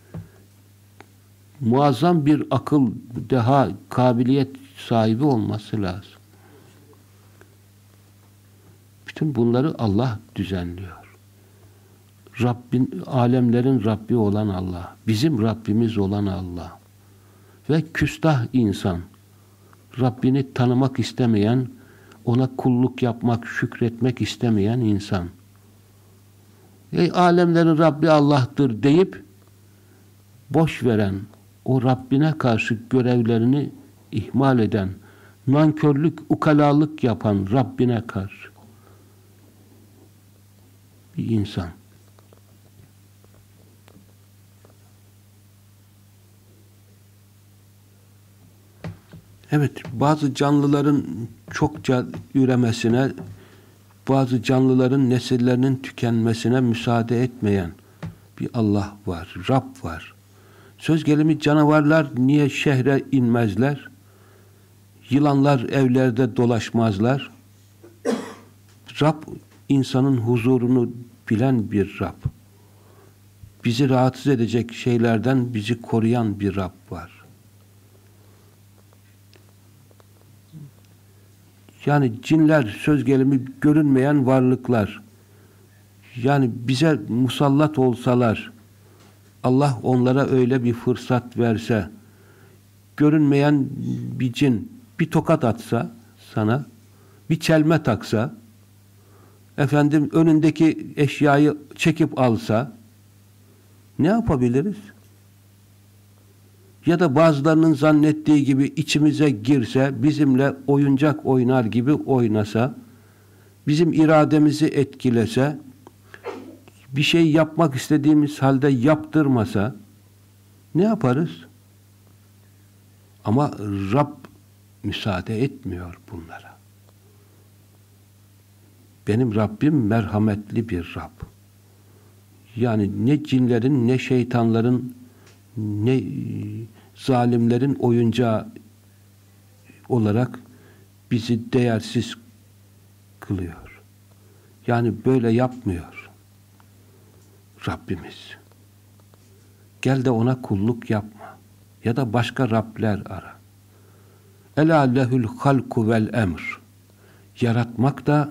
muazzam bir akıl, deha, kabiliyet sahibi olması lazım. Bütün bunları Allah düzenliyor. Rabbin, alemlerin Rabbi olan Allah, bizim Rabbimiz olan Allah ve küstah insan, Rabbini tanımak istemeyen, ona kulluk yapmak, şükretmek istemeyen insan. Ey alemlerin Rabbi Allah'tır deyip boş veren, o Rabbine karşı görevlerini ihmal eden, nankörlük, ukalalık yapan Rabbine karşı bir insan. Evet, bazı canlıların çokça üremesine, bazı canlıların nesillerinin tükenmesine müsaade etmeyen bir Allah var, Rab var. Söz gelimi canavarlar niye şehre inmezler? Yılanlar evlerde dolaşmazlar. Rab insanın huzurunu bilen bir Rab. Bizi rahatsız edecek şeylerden bizi koruyan bir Rab var. Yani cinler söz gelimi görünmeyen varlıklar. Yani bize musallat olsalar, Allah onlara öyle bir fırsat verse, görünmeyen bir cin bir tokat atsa sana, bir çelme taksa, efendim önündeki eşyayı çekip alsa, ne yapabiliriz? Ya da bazılarının zannettiği gibi içimize girse, bizimle oyuncak oynar gibi oynasa, bizim irademizi etkilese, bir şey yapmak istediğimiz halde yaptırmasa ne yaparız? Ama Rab müsaade etmiyor bunlara. Benim Rabbim merhametli bir Rab. Yani ne cinlerin, ne şeytanların, ne zalimlerin oyuncağı olarak bizi değersiz kılıyor. Yani böyle yapmıyor. Rabbimiz. Gel de ona kulluk yapma. Ya da başka Rabler ara. Ela lehül halku vel emr. Yaratmak da,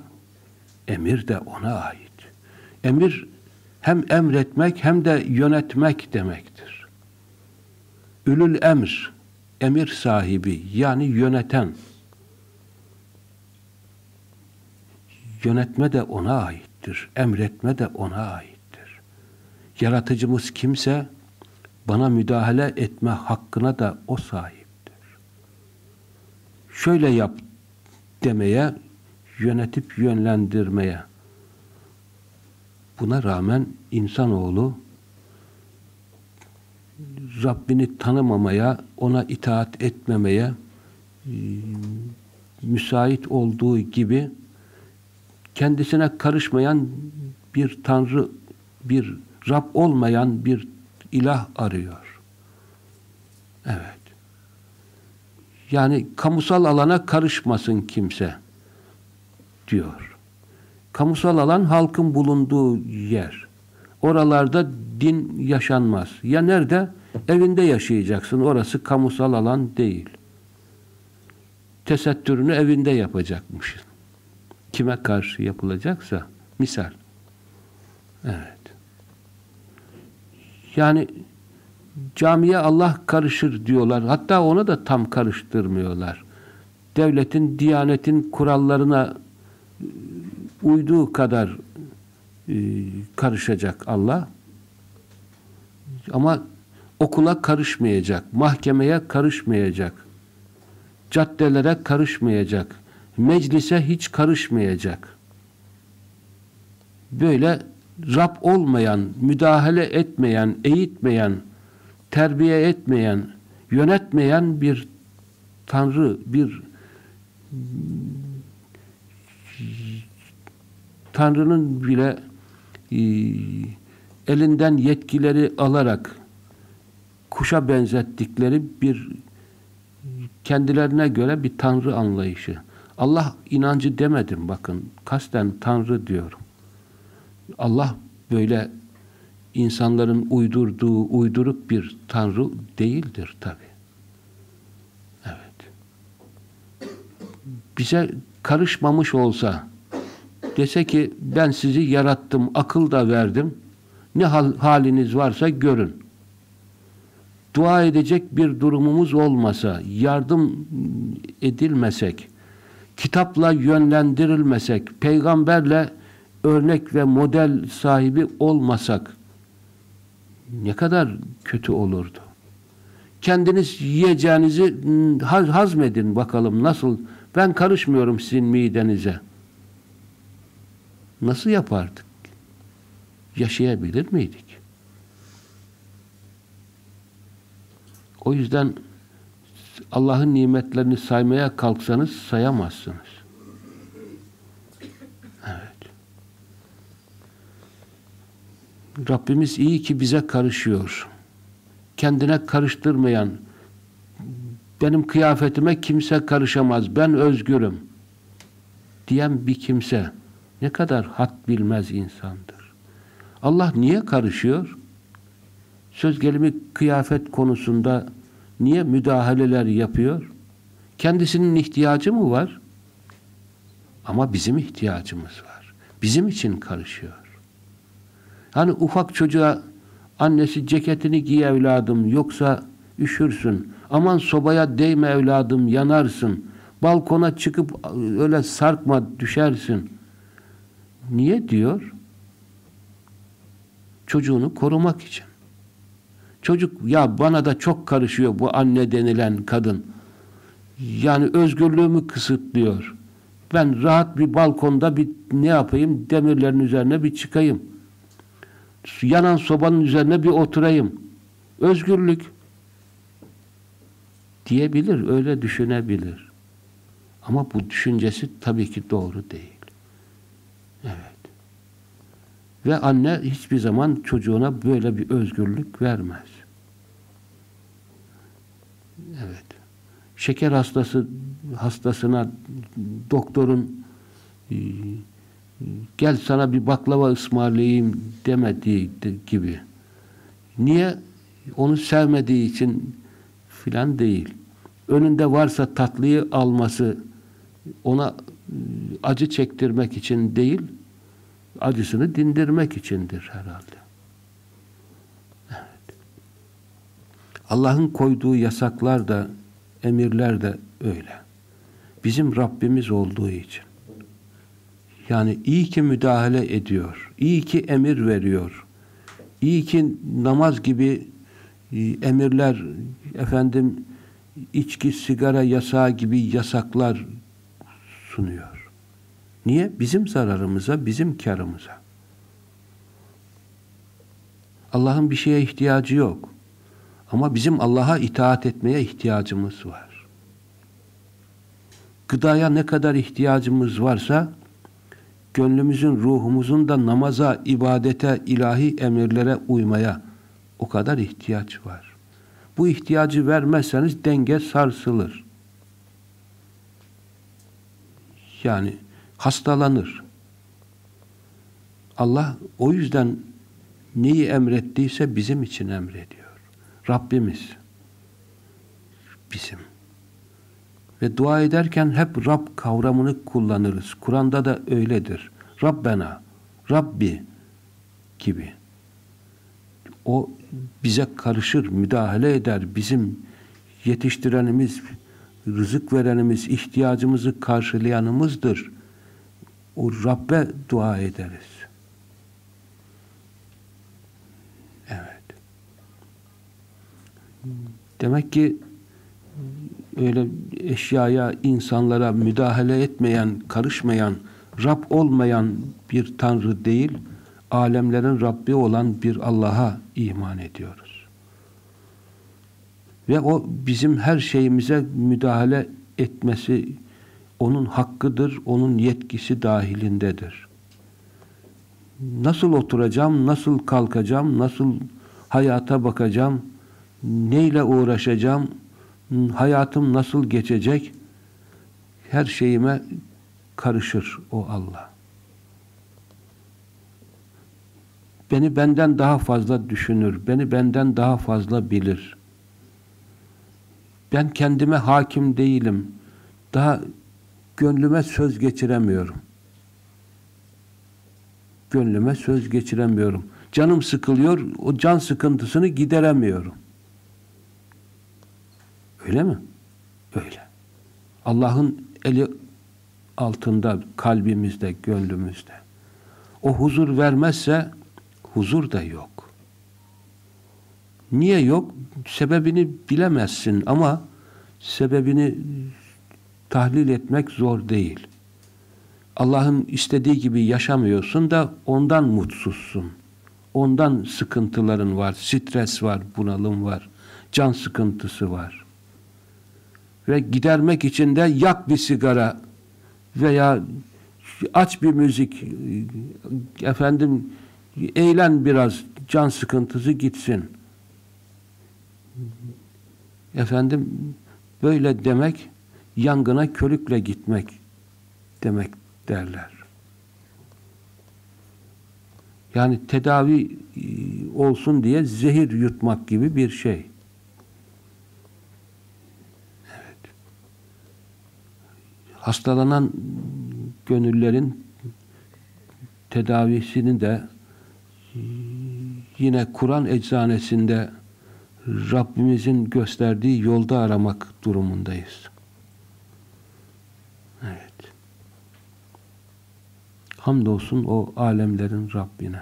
emir de ona ait. Emir hem emretmek hem de yönetmek demektir. Ülül emr, emir sahibi yani yöneten yönetme de ona aittir. Emretme de ona aittir. Yaratıcımız kimse bana müdahale etme hakkına da o sahiptir. Şöyle yap demeye, yönetip yönlendirmeye. Buna rağmen insanoğlu Rabbini tanımamaya, ona itaat etmemeye e, müsait olduğu gibi kendisine karışmayan bir tanrı, bir Rab olmayan bir ilah arıyor. Evet. Yani kamusal alana karışmasın kimse diyor. Kamusal alan halkın bulunduğu yer. Oralarda din yaşanmaz. Ya nerede? Evinde yaşayacaksın. Orası kamusal alan değil. Tesettürünü evinde yapacakmışsın. Kime karşı yapılacaksa misal. Evet. Yani camiye Allah karışır diyorlar. Hatta ona da tam karıştırmıyorlar. Devletin, diyanetin kurallarına e, uyduğu kadar e, karışacak Allah. Ama okula karışmayacak, mahkemeye karışmayacak, caddelere karışmayacak, meclise hiç karışmayacak. Böyle Rab olmayan, müdahale etmeyen, eğitmeyen, terbiye etmeyen, yönetmeyen bir Tanrı, bir Tanrı'nın bile e, elinden yetkileri alarak kuşa benzettikleri bir kendilerine göre bir Tanrı anlayışı. Allah inancı demedim bakın. Kasten Tanrı diyorum. Allah böyle insanların uydurduğu uyduruk bir Tanrı değildir tabi. Evet. Bize karışmamış olsa dese ki ben sizi yarattım, akıl da verdim. Ne hal, haliniz varsa görün. Dua edecek bir durumumuz olmasa, yardım edilmesek, kitapla yönlendirilmesek, peygamberle örnek ve model sahibi olmasak ne kadar kötü olurdu. Kendiniz yiyeceğinizi hazmedin bakalım nasıl. Ben karışmıyorum sizin midenize. Nasıl yapardık? Yaşayabilir miydik? O yüzden Allah'ın nimetlerini saymaya kalksanız sayamazsınız. Evet. Rabbimiz iyi ki bize karışıyor. Kendine karıştırmayan, benim kıyafetime kimse karışamaz, ben özgürüm diyen bir kimse ne kadar hat bilmez insandır. Allah niye karışıyor? Söz gelimi kıyafet konusunda niye müdahaleler yapıyor? Kendisinin ihtiyacı mı var? Ama bizim ihtiyacımız var. Bizim için karışıyor. Hani ufak çocuğa annesi ceketini giy evladım yoksa üşürsün. Aman sobaya değme evladım yanarsın. Balkona çıkıp öyle sarkma düşersin. Niye diyor? Çocuğunu korumak için. Çocuk ya bana da çok karışıyor bu anne denilen kadın. Yani özgürlüğümü kısıtlıyor. Ben rahat bir balkonda bir ne yapayım? Demirlerin üzerine bir çıkayım. Yanan sobanın üzerine bir oturayım. Özgürlük diyebilir, öyle düşünebilir. Ama bu düşüncesi tabii ki doğru değil. Evet. Ve anne hiçbir zaman çocuğuna böyle bir özgürlük vermez. Evet. Şeker hastası hastasına doktorun e, gel sana bir baklava ısmarlayayım demediği gibi. Niye? Onu sevmediği için filan değil. Önünde varsa tatlıyı alması ona e, acı çektirmek için değil, acısını dindirmek içindir herhalde. Evet. Allah'ın koyduğu yasaklar da emirler de öyle. Bizim Rabbimiz olduğu için. Yani iyi ki müdahale ediyor. iyi ki emir veriyor. İyi ki namaz gibi e, emirler efendim içki, sigara yasağı gibi yasaklar sunuyor. Niye? Bizim zararımıza, bizim karımıza. Allah'ın bir şeye ihtiyacı yok. Ama bizim Allah'a itaat etmeye ihtiyacımız var. Gıdaya ne kadar ihtiyacımız varsa gönlümüzün, ruhumuzun da namaza, ibadete, ilahi emirlere uymaya o kadar ihtiyaç var. Bu ihtiyacı vermezseniz denge sarsılır. Yani hastalanır. Allah o yüzden neyi emrettiyse bizim için emrediyor. Rabbimiz bizim. Ve dua ederken hep Rab kavramını kullanırız. Kur'an'da da öyledir. Rabbena, Rabbi gibi. O bize karışır, müdahale eder. Bizim yetiştirenimiz, rızık verenimiz, ihtiyacımızı karşılayanımızdır. O Rabbe dua ederiz. Evet. Demek ki öyle eşyaya, insanlara müdahale etmeyen, karışmayan, Rab olmayan bir Tanrı değil, alemlerin Rabbi olan bir Allah'a iman ediyoruz. Ve o bizim her şeyimize müdahale etmesi onun hakkıdır, onun yetkisi dahilindedir. Nasıl oturacağım, nasıl kalkacağım, nasıl hayata bakacağım, neyle uğraşacağım, hayatım nasıl geçecek, her şeyime karışır o Allah. Beni benden daha fazla düşünür, beni benden daha fazla bilir. Ben kendime hakim değilim. Daha gönlüme söz geçiremiyorum. Gönlüme söz geçiremiyorum. Canım sıkılıyor, o can sıkıntısını gideremiyorum. Öyle mi? Öyle. Allah'ın eli altında, kalbimizde, gönlümüzde. O huzur vermezse huzur da yok. Niye yok? Sebebini bilemezsin ama sebebini tahlil etmek zor değil. Allah'ın istediği gibi yaşamıyorsun da ondan mutsuzsun. Ondan sıkıntıların var, stres var, bunalım var, can sıkıntısı var. Ve gidermek için de yak bir sigara veya aç bir müzik, efendim eğlen biraz, can sıkıntısı gitsin. Efendim böyle demek yangına körükle gitmek demek derler. Yani tedavi e, olsun diye zehir yutmak gibi bir şey. Hastalanan gönüllerin tedavisini de yine Kur'an eczanesinde Rabbimizin gösterdiği yolda aramak durumundayız. Evet. Hamdolsun o alemlerin Rabbine.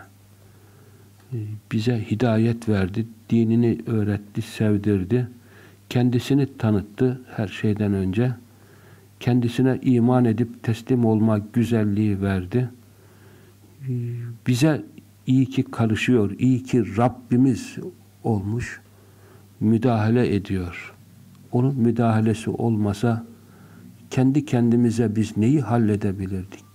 Ee, bize hidayet verdi, dinini öğretti, sevdirdi. Kendisini tanıttı her şeyden önce. Kendisine iman edip teslim olma güzelliği verdi. Bize iyi ki karışıyor, iyi ki Rabbimiz olmuş, müdahale ediyor. Onun müdahalesi olmasa kendi kendimize biz neyi halledebilirdik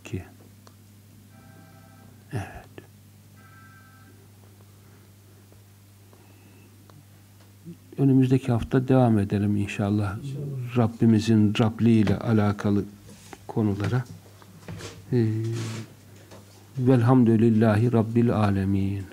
Önümüzdeki hafta devam edelim inşallah. inşallah. Rabbimizin Rabliği ile alakalı konulara. Ee, velhamdülillahi Rabbil alemin.